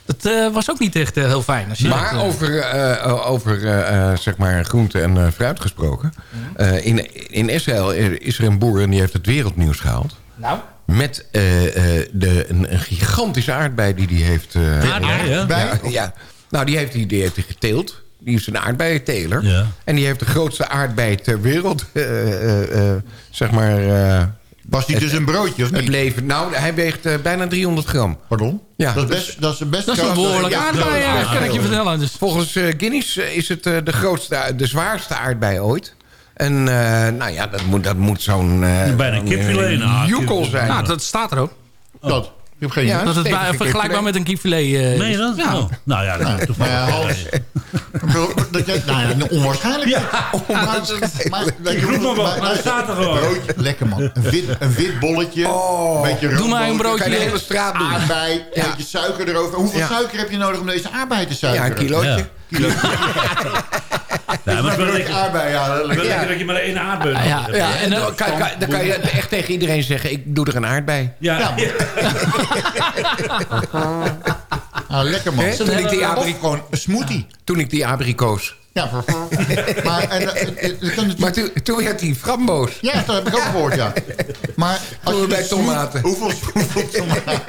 Dat eh, was ook niet echt eh, heel fijn. Als je Maar dat, eh, over, eh, over eh, eh, zeg maar groente en eh, fruit gesproken. Eh, in, in Israël is er een boer en die heeft het wereldnieuws gehaald. Nou? Met eh, eh, de, een, een gigantische aardbei die hij heeft... eh, Aardbei, ja? ja, ja. Nou, die heeft hij die heeft geteeld. Die is een aardbeienteler. Ja. En die heeft de grootste aardbei ter wereld. eh, eh, eh, zeg maar... eh, Was die het- dus een broodje of Het niet? leven. Nou, hij weegt bijna 300 gram. Pardon? Ja, dat, is dus- best, dat is een best Dat is een krachtig- behoorlijk Ja, aardbei, ja, best kan ik je vertellen. Dus. Volgens Guinness is het de grootste, de zwaarste aardbei ooit. En eh, nou ja, dat moet, dat moet zo'n... eh, Bijna zo'n, kipfilet, eh, nou, joekel zijn. Nou, dat staat er ook. Dat. Ik heb geen Ja, idee. Dat bij- vergelijkbaar met een kipfilet eh, je is. dat? Ja. Oh. Nou ja, dat is Maar toevallig. ja. Dat jij- nou ja, onwaarschijnlijk. Ja, onwaarschijnlijk. Maar, je roep wat, maar- maar het staat er gewoon. Broodje, lekker man. Een wit, een wit bolletje. Oh. een beetje Doe mij een broodje. Kan je de hele straat doen. Aardbei, een Ja. beetje suiker erover. Hoeveel Ja. suiker heb je nodig om deze aardbei te Ja, suikeren? een kilootje. Ja. Ja, maar wel lekker. Aardbei, ja. lekker. lekker dat je maar één aardbei Ja, hebt. ja, En dan kan, kan- dan kan je echt tegen iedereen zeggen... ik doe er een aardbei. Ja, Ah, lekker man. Toen ik die abrikoos... smoothie. Toen ik die abrikoos... Ja, maar, en, eh, eh, eh, Maar toen, toen werd hij framboos. ja, dat heb ik ook gehoord, ja. Maar als Toen je bij dus tomaten. Hoeveel, hoeveel tomaten?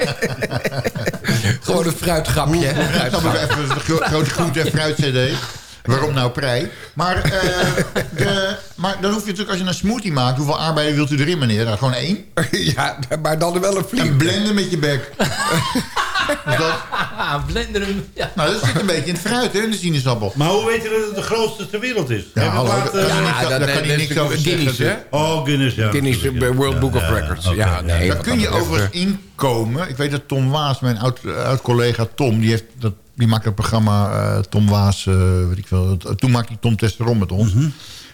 Gewoon een fruitgrapje. Ja, moet ik even een gro- grote groente- en fruit-cd. Waarom nou prei? Maar, eh, de, maar dan hoef je natuurlijk, als je een smoothie maakt... hoeveel aardbeien wilt u erin, meneer? Nou, gewoon één. Ja, maar dan wel een En vlieg. blenden met je bek. Dus dat, blender hem. Ja. nou, dat zit een beetje in het fruit, hè, in de sinaasappel. Maar hoe weet je dat het de grootste ter wereld is? Ja, je hallo, laten- dat- Ja, Daar dat, kan is niks over Guinness, hè? Oh, Guinness, ja. Guinness ja. World Book of Ja, ja, Records. Ja, nee. Daar kun je overigens inkomen. Ik weet dat Tom Waas, mijn oud, oud collega Tom... die, heeft dat, die maakt het programma eh, Tom Waas... eh, weet ik veel. Toen maakte hij Tom Testeron met ons. Mhm.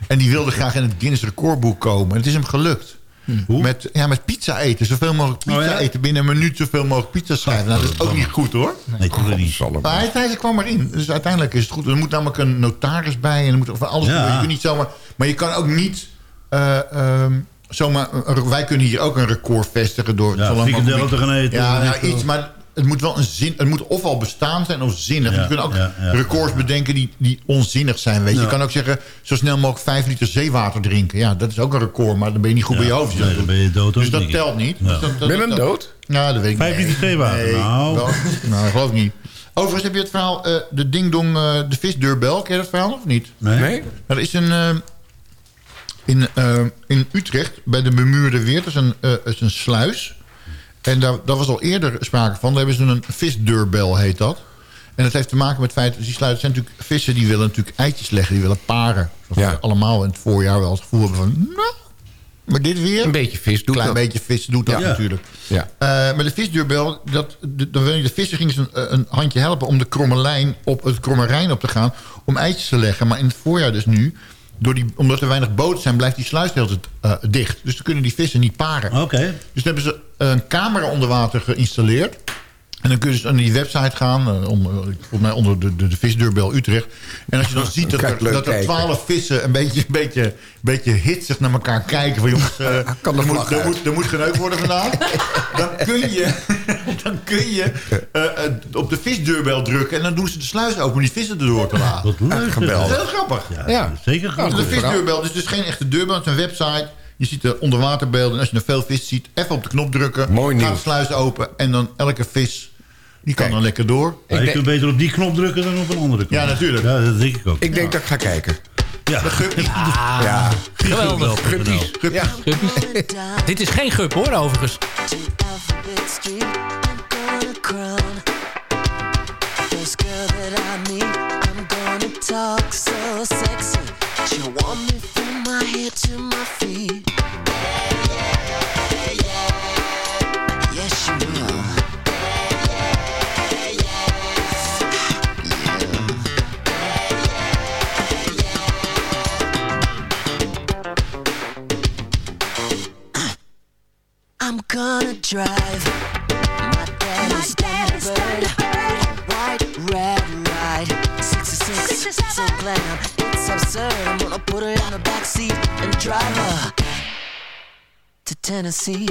En die wilde graag in het Guinness recordboek komen. En het is hem gelukt. Hoe? Met, ja, met pizza eten. Zoveel mogelijk pizza Oh, ja? eten. Binnen een minuut zoveel mogelijk pizza schrijven. Nou, dat is ook niet goed hoor. Nee, natuurlijk niet. Maar hij, hij kwam erin. Dus uiteindelijk is het goed. Er moet namelijk een notaris bij. En er moet van alles Ja. Je kunt niet zomaar... Maar je kan ook niet... eh, ehm, zomaar, wij kunnen hier ook een record vestigen door... Ja, mogelijk- te gaan eten, Ja, nou, iets, maar het moet wel een zin... Het moet ofwel bestaan zijn of zinnig. Ja, je kunt ook ja, ja. records bedenken die, die onzinnig zijn. Weet je. Ja. je kan ook zeggen, zo snel mogelijk vijf liter zeewater drinken. Ja, dat is ook een record, maar dan ben je niet goed bij je hoofd. nee, dat dan ben je dood Dus dat telt niet. Ja. Dus dat- dat- Ben je hem dat- dood? Ja, dat weet ik Vijf niet. liter zeewater? Nee, Nou. wel- nou, geloof ik niet. Overigens heb je het verhaal, eh, de ding-dong, eh, de visdeurbel. Ken je dat verhaal of niet? Nee? Nee? Er is een... eh, in, eh, in Utrecht, bij de bemuurde Weert, is een, eh, is een sluis. En daar, daar was al eerder sprake van. Daar hebben ze een visdeurbel, heet dat. En dat heeft te maken met het feit... Die sluiten zijn natuurlijk vissen die willen natuurlijk eitjes leggen. Die willen paren. Zoals Ja. we allemaal in het voorjaar wel het gevoel hebben van... Nou, maar dit weer... Een beetje vis doet klein dat. beetje vis doet dat Ja. natuurlijk. Ja. Eh, maar de visdeurbel, dat, de, je de visser ging ze een, een handje helpen... om de kromme lijn op het kromme Rijn op te gaan... om eitjes te leggen. Maar in het voorjaar dus nu... Door die, omdat er weinig boten zijn, blijft die sluis tijd, eh, dicht. Dus dan kunnen die vissen niet paren. Oké. Dus dan hebben ze een camera onder water geïnstalleerd. En dan kun je dus naar die website gaan, eh, om, eh, volgens mij onder de, de, de visdeurbel Utrecht. En als je dan ziet dat er, dat er twaalf vissen een beetje, beetje, beetje hitsig naar elkaar kijken. Van jongens, Kan de er, moet, er, moet, er moet geneukt worden vandaag. Dan kun je, dan kun je op de visdeurbel drukken. En dan doen ze de sluis open om die vissen erdoor te laten. Wat leuk. Dat is heel grappig. Ja, Ja. zeker goed. de visdeurbel is dus geen echte deurbel. Het is een website. Je ziet de onderwaterbeelden. En als je er veel vis ziet, even op de knop drukken. Mooi Gaat de sluis open. En dan elke vis, die kan Kijk. dan lekker door. Ja, je kunt beter op die knop drukken dan op een andere knop. Ja, natuurlijk. Ja, dat denk ik ook. Ik denk dat ik ga kijken. Ja. Ja. Geweldig. Guppies. Ja. Guppies. Dit is geen gup hoor, overigens. Drive. My daddy's Thunderbird. White, red, ride. 66, so glam. It's absurd. I'm gonna put her in the backseat and drive her to. Tennessee.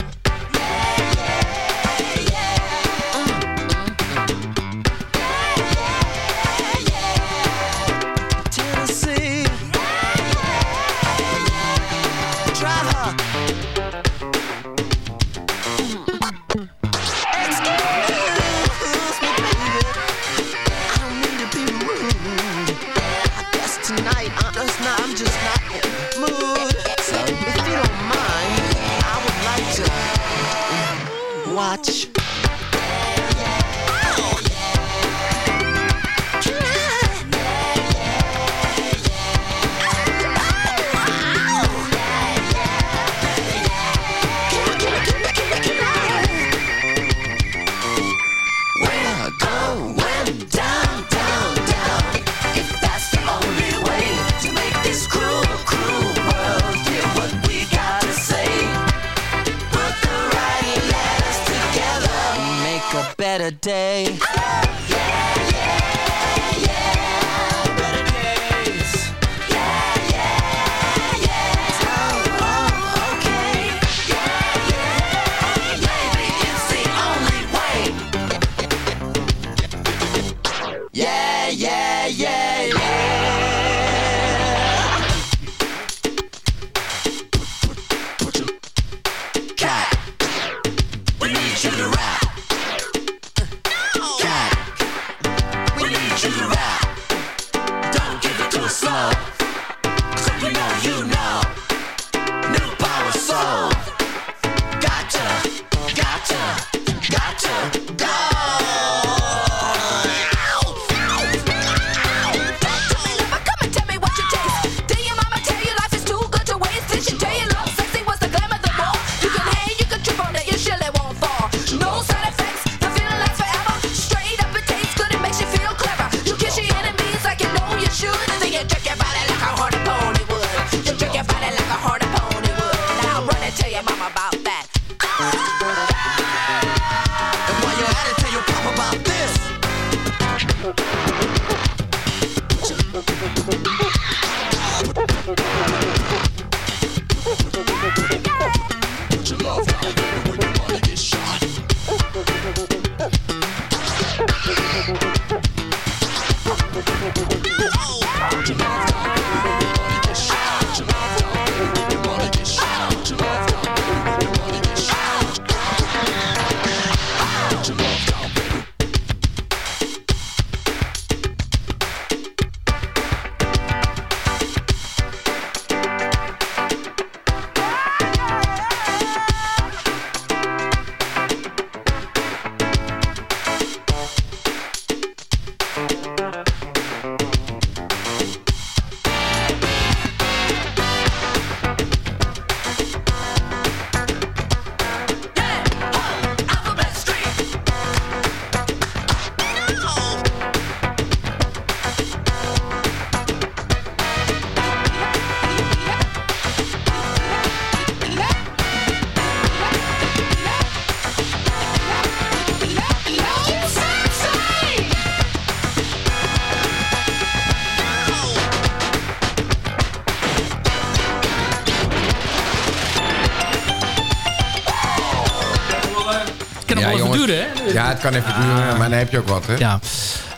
Het kan even duren, maar dan heb je ook wat, hè? Ja.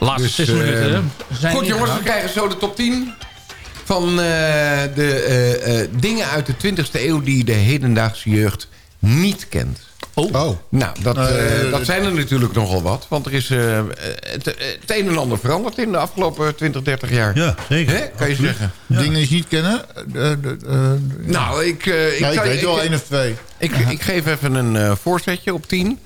Laatste zes eh, minuten, hè? Zijn Goed, jongens, we krijgen zo de top 10 van eh, de eh, eh, dingen uit de 20e eeuw... die de hedendaagse jeugd niet kent. Oh. Nou, dat, dat zijn er natuurlijk nogal wat. Want er is eh, het, het een en ander veranderd in de afgelopen 20, 30 jaar. Ja, zeker. Hè, kan je zeggen. Dingen die niet kennen? Nou, ik, eh, ik, ja, ik kan- weet wel één of twee. Ik, ik geef even een eh, voorzetje op 10.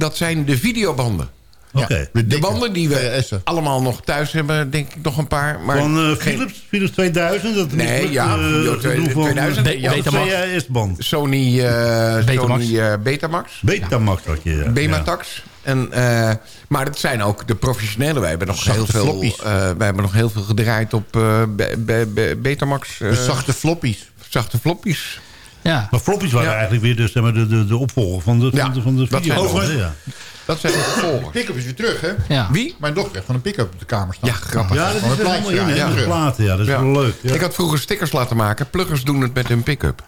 Dat zijn de videobanden. Oké. De banden die we allemaal nog thuis hebben, denk ik nog een paar. Maar Van eh, geen- Philips, Philips 2000. Dat Nee, ja, eh, doen van, 2000. eh, Ja, Betamax. CAS-band. Sony, eh, Betamax. Sony eh, Betamax. Betamax had je, ja. Bematax. En, eh, maar dat zijn ook de professionele. Wij hebben nog Zachte heel veel. eh, wij hebben nog heel veel gedraaid op eh, Be- Be- Be- Betamax. eh, De zachte floppies. zachte floppies. Ja. Maar floppies waren Ja. eigenlijk weer de, zeg maar, de, de, de opvolger van de, van de, van de dat zijn video. de- ja. Dat zijn de gevolgen. Pick-up is weer terug, hè? Ja. Wie? Mijn dochter heeft van een pick-up op de kamer staan. Ja, grappig. Ja, dat is helemaal in, ja, platen. Ja, dat is Ja. wel leuk. Ja. Ik had vroeger stickers laten maken. Pluggers doen het met hun pick-up.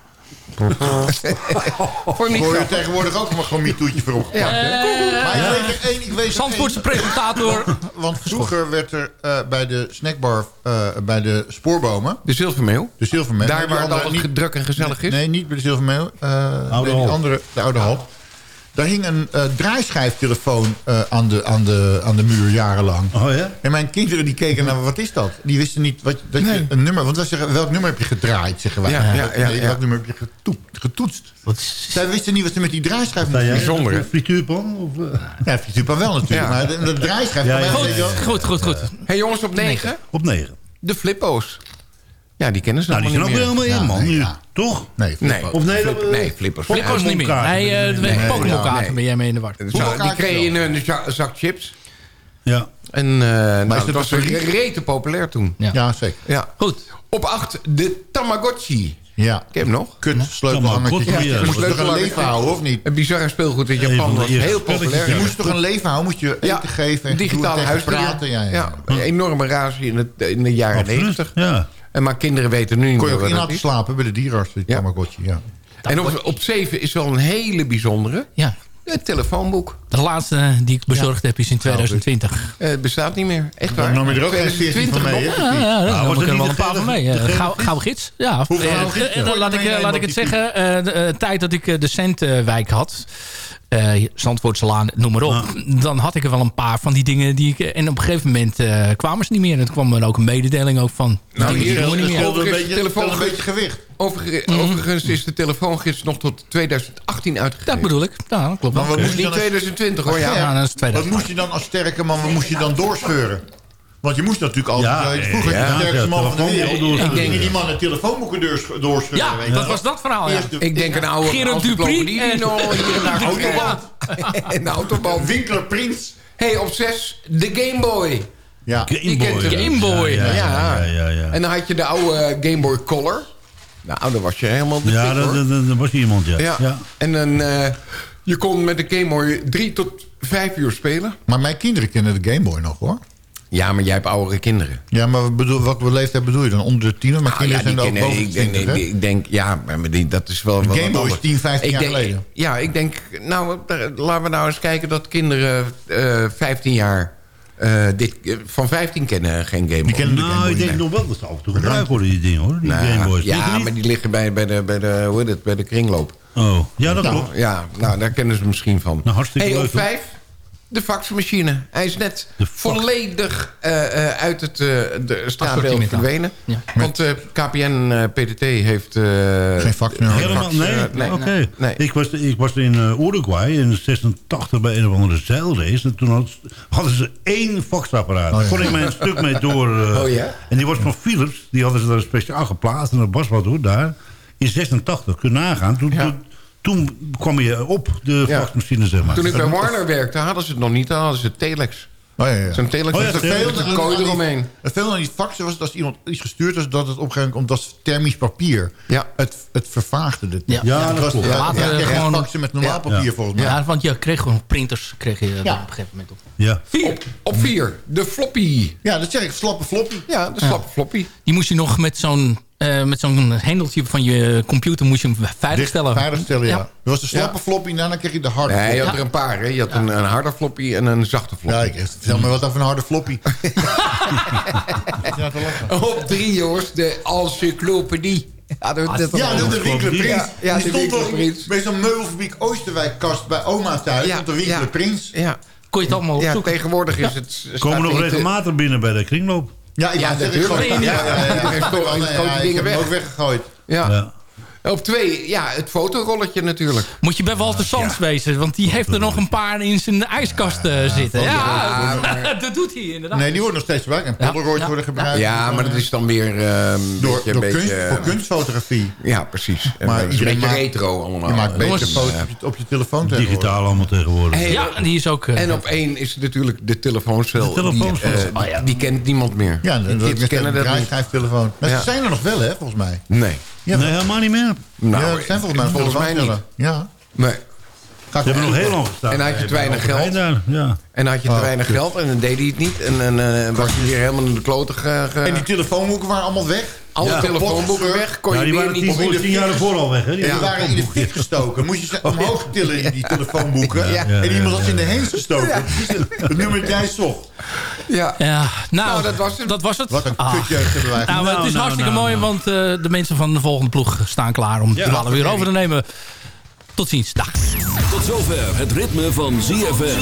Ik niet Hoor je tegenwoordig ook maar gewoon een toetje voor opgepakt, hè? Maar ik weet er één, ik weet Zandvoortse presentator. Want vroeger werd er eh, bij de snackbar, eh, bij de spoorbomen... De Zilvermeel. De Zilvermeel. Daar waar het altijd niet- druk en gezellig is. Nee, niet bij de Zilvermeel. eh Oude nee, Hal. andere, de Oude Hal. Daar hing een eh, draaischijftelefoon eh, aan, de, aan, de, aan de muur jarenlang. Oh ja? En mijn kinderen die keken naar, wat is dat? Die wisten niet wat, dat je een nummer... Want wij zeggen, welk nummer heb je gedraaid, zeggen wij. Ja, ja, ja, nee, welk nummer heb je getoet- getoetst? Zij wisten niet wat ze met die draaischijf jij moesten. Bijzonder, hè? een Frituurpan? Of, eh? Ja, frituurpan wel natuurlijk. Ja. Maar de, de draaischijf... Wel. Goed, goed, goed. hey, jongens, op 9. Op negen. De Flippo's. Ja, die kennen ze Nou, die zijn ook weer helemaal in, Ja, man. nee. Toch? Nee. Nee, Of nee, nee, flippers. Flippers niet meer. Pokémon-kaarten. Nee, eh, Nee, Pokémon-kaarten nee. ben jij mee in de war. Zo, die kreeg je in een za- zak chips. Ja. En eh nou, dat dat was rete populair toen. Ja. Ja, zeker. Ja. Goed. Op 8, de Tamagotchi. Ja. Ik heb hem nog. Kut, sleutelhangertje. Ja. Je moest toch een leven houden, of niet? Een bizarre speelgoed in Japan was heel populair. Je moest toch een leven houden? Moet je eten Ja, geven en digitale gedoe tegen huisdier. praten? Ja, ja. een enorme rage in, het, in de jaren Absoluut. 90. Ja. En maar kinderen weten nu niet Kon je ook in dat laten slapen bij de dierenarts, die Ja. Tamagotchi. Ja. En op, op 7 is wel een hele bijzondere. Ja. Het telefoonboek. De laatste die ik bezorgd heb is in 2020. Eh, het bestaat niet meer. Echt waar. Dan nam je er ook geen 14 van 2020 mee? Ja, ja, heb ik het er wel een paar van mee. Eh, Gauw- gids? Ja. Hoeveel Eh, gids, eh, ja? eh, Laat ik, eh, laat ik het zeggen. eh, De eh, tijd dat ik eh, de centwijk had. Eh Zandvoortselaan, noem maar op. Dan had ik er wel een paar van die dingen die ik... En op een gegeven moment eh, kwamen ze niet meer. En toen kwam er ook een mededeling ook van... Nou, hier we niet meer. overigens, beetje- telefoon- een beetje gewicht. Overge- Mhm. Overigens is de telefoongids nog tot 2018 uitgegeven. Dat bedoel ik. Ja, dat klopt. Maar wat wel. moest je Niet dan als- 2020 hoor, ja. Ja, dat is Wat 2000. moest je dan als sterke man, wat moest je dan doorscheuren? Want je moest natuurlijk altijd... Ja, eh, vroeger ja, de ja, sterkste man van de wereld. Ik denk die man een telefoonboeken doorsch- doorscheuren. Ja, weet dat was dat verhaal, ja. De- Ik denk een oude Gerard Dupri die en- nog hier en daar Autobahn. En de autobahn. Winkler Prins. hey, op 6, de Game Boy. Ja. Game Boy. Ja, Ja, ja, ja. ja. En dan had je de oude eh, Game Boy Color. Nou, dan was je helemaal de Ja, dat, hoor. dat, dat- dat was iemand, ja. Ja. ja. En dan, eh, je kon met de Game Boy 3 tot 5 uur spelen. Maar mijn kinderen kennen de Game Boy nog hoor. Ja, maar jij hebt oudere kinderen. Ja, maar bedoel, wat voor leeftijd bedoel je dan? Onder de tiener? Maar nou, kinderen zijn ook boven ik, denk, ik, ik denk, ja, maar die, dat is wel... Game Gameboy is 10, 15 jaar geleden. Ja, ik denk, nou, laten we nou eens kijken dat kinderen eh, uh, 15 jaar... Uh, dit, van 15 kennen geen Game nou, ik denk nog wel dat ze af en toe gebruikt worden, die dingen hoor. Die nou, Game Boys. Ja, maar die liggen bij, bij, de, bij, de, hoe heet het, bij de kringloop. Oh, ja, dat nou, klopt. Ja, nou, daar kennen ze misschien van. Nou, hartstikke hey, leuk. 5 de faxmachine. Hij is net volledig eh, eh, uit het eh de straatbeeld verdwenen. Ja. Want eh, KPN eh, PTT heeft... eh, Geen. Helemaal, fax, nee? eh, nee. Oké. Nee. Ik, was, ik was in eh, Uruguay in 86 bij een of andere zeilrace. En toen had- hadden ze één faxapparaat. Oh, Daar ja. kon ik mijn stuk mee door. eh, Oh, ja? En die was van Philips. Die hadden ze daar speciaal geplaatst. En dat was wat hoor, daar. In 86, kun je nagaan. Toen, Ja. toen, toen kwam je op de Ja. faxmachine, zeg maar. Toen ik bij Warner werkte, hadden ze het nog niet. Dan hadden ze telex. Oh, ja, ja. Zo'n telex Oh ja, met telex. een Veel kooi eromheen. Het veel aan die faxen was dat als iemand iets gestuurd was... dat het op een gegeven moment, omdat thermisch papier... Ja. het, het vervaagde. De, Ja. Ja, het dat was, klopt. ja, Later gewoon- faxen met normaal Ja. papier volgens mij. Ja, want je kreeg gewoon printers kreeg je Ja. op een gegeven moment op. Ja. Op, op vier, de floppy. Ja, dat zeg ik, slappe floppy. Ja, de slappe floppy. Die moest je nog met zo'n eh, met zo'n hendeltje van je computer moest je hem veiligstellen. Veiligstellen, ja. Ja. Dat was de slappe Ja. floppy en daarna kreeg je de harde Nee, je had er een paar. Hè. Je had een, een harde floppy en een zachte floppy. Ja, ik vertel me wat over een harde floppy. ja. Op drie, jongens, de encyclopedie. We het net al Ja, de Winkelerprins. Ja, ja, die de stond toch bij zo'n meubelfabriek Oosterwijkkast bij oma thuis. Ja, de ja. Winkelerprins. Ja, Kon je het allemaal ja opzoeken? tegenwoordig is het... Komen nog regelmatig binnen bij de kringloop. Ja, ik Ja, natuurlijk. Ja, ja, ja, ja, ja. Ja, ja, ik heb hem ook weggegooid. Ja. Op twee, ja, het fotorolletje natuurlijk. Moet je bij Walter Sands wezen, want die heeft er nog een paar in zijn ijskast eh, zitten. Ja, ja, maar- dat doet hij inderdaad. Nee, die worden nog steeds gebruikt. En ja. worden gebruikt. Ja, maar dat is dan weer eh, een door, beetje... door een kunst, beetje, voor kunstfotografie. Ja, precies. En Maar iedereen beetje maakt- retro allemaal. Je maakt betere Jongens, foto's op je, telefoon tegenwoordig. Digitaal allemaal tegenwoordig. Hey, Ja, en die is ook... eh, En op één is het natuurlijk de telefooncel. De telefooncel. Die, eh, Oh, ja. die kent niemand meer. Ja, die dat is kennen een draaischijftelefoon. Maar ze zijn er nog wel, hè, volgens mij. Nee. Ja, Nee, helemaal niet meer. Nou, ja, dat zijn volgens mij nog volgens mij niet. telefoonstellen. Ja. Nee. Ze hebben nog heel lang gestaan. En had je te weinig geld? Ja. En had je te Oh, weinig geld en dan deed hij het niet. En dan eh, was je weer helemaal in de kloten En die telefoonboeken waren allemaal weg. Alle Ja. telefoonboeken weg. Kon Ja, je die weer waren niet... tien, jaar ervoor al weg. Hè? Die Die waren in de fik gestoken. Moest je ze omhoog tillen, die, die telefoonboeken. Ja. En iemand had ze in de heen gestoken. Het- nummer dat jij zocht. Ja. Ja, nou, Nou, dat was het. Dat was het. Wat een Ah. kutjeugd hebben wij. Nou, maar het is nou, hartstikke nou, mooi, nou. want eh, de mensen van de volgende ploeg staan klaar om Ja, de ballen weer over te nemen. Tot ziens. Dag. Tot zover het ritme van ZFM.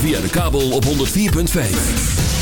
Via de kabel op 104.5.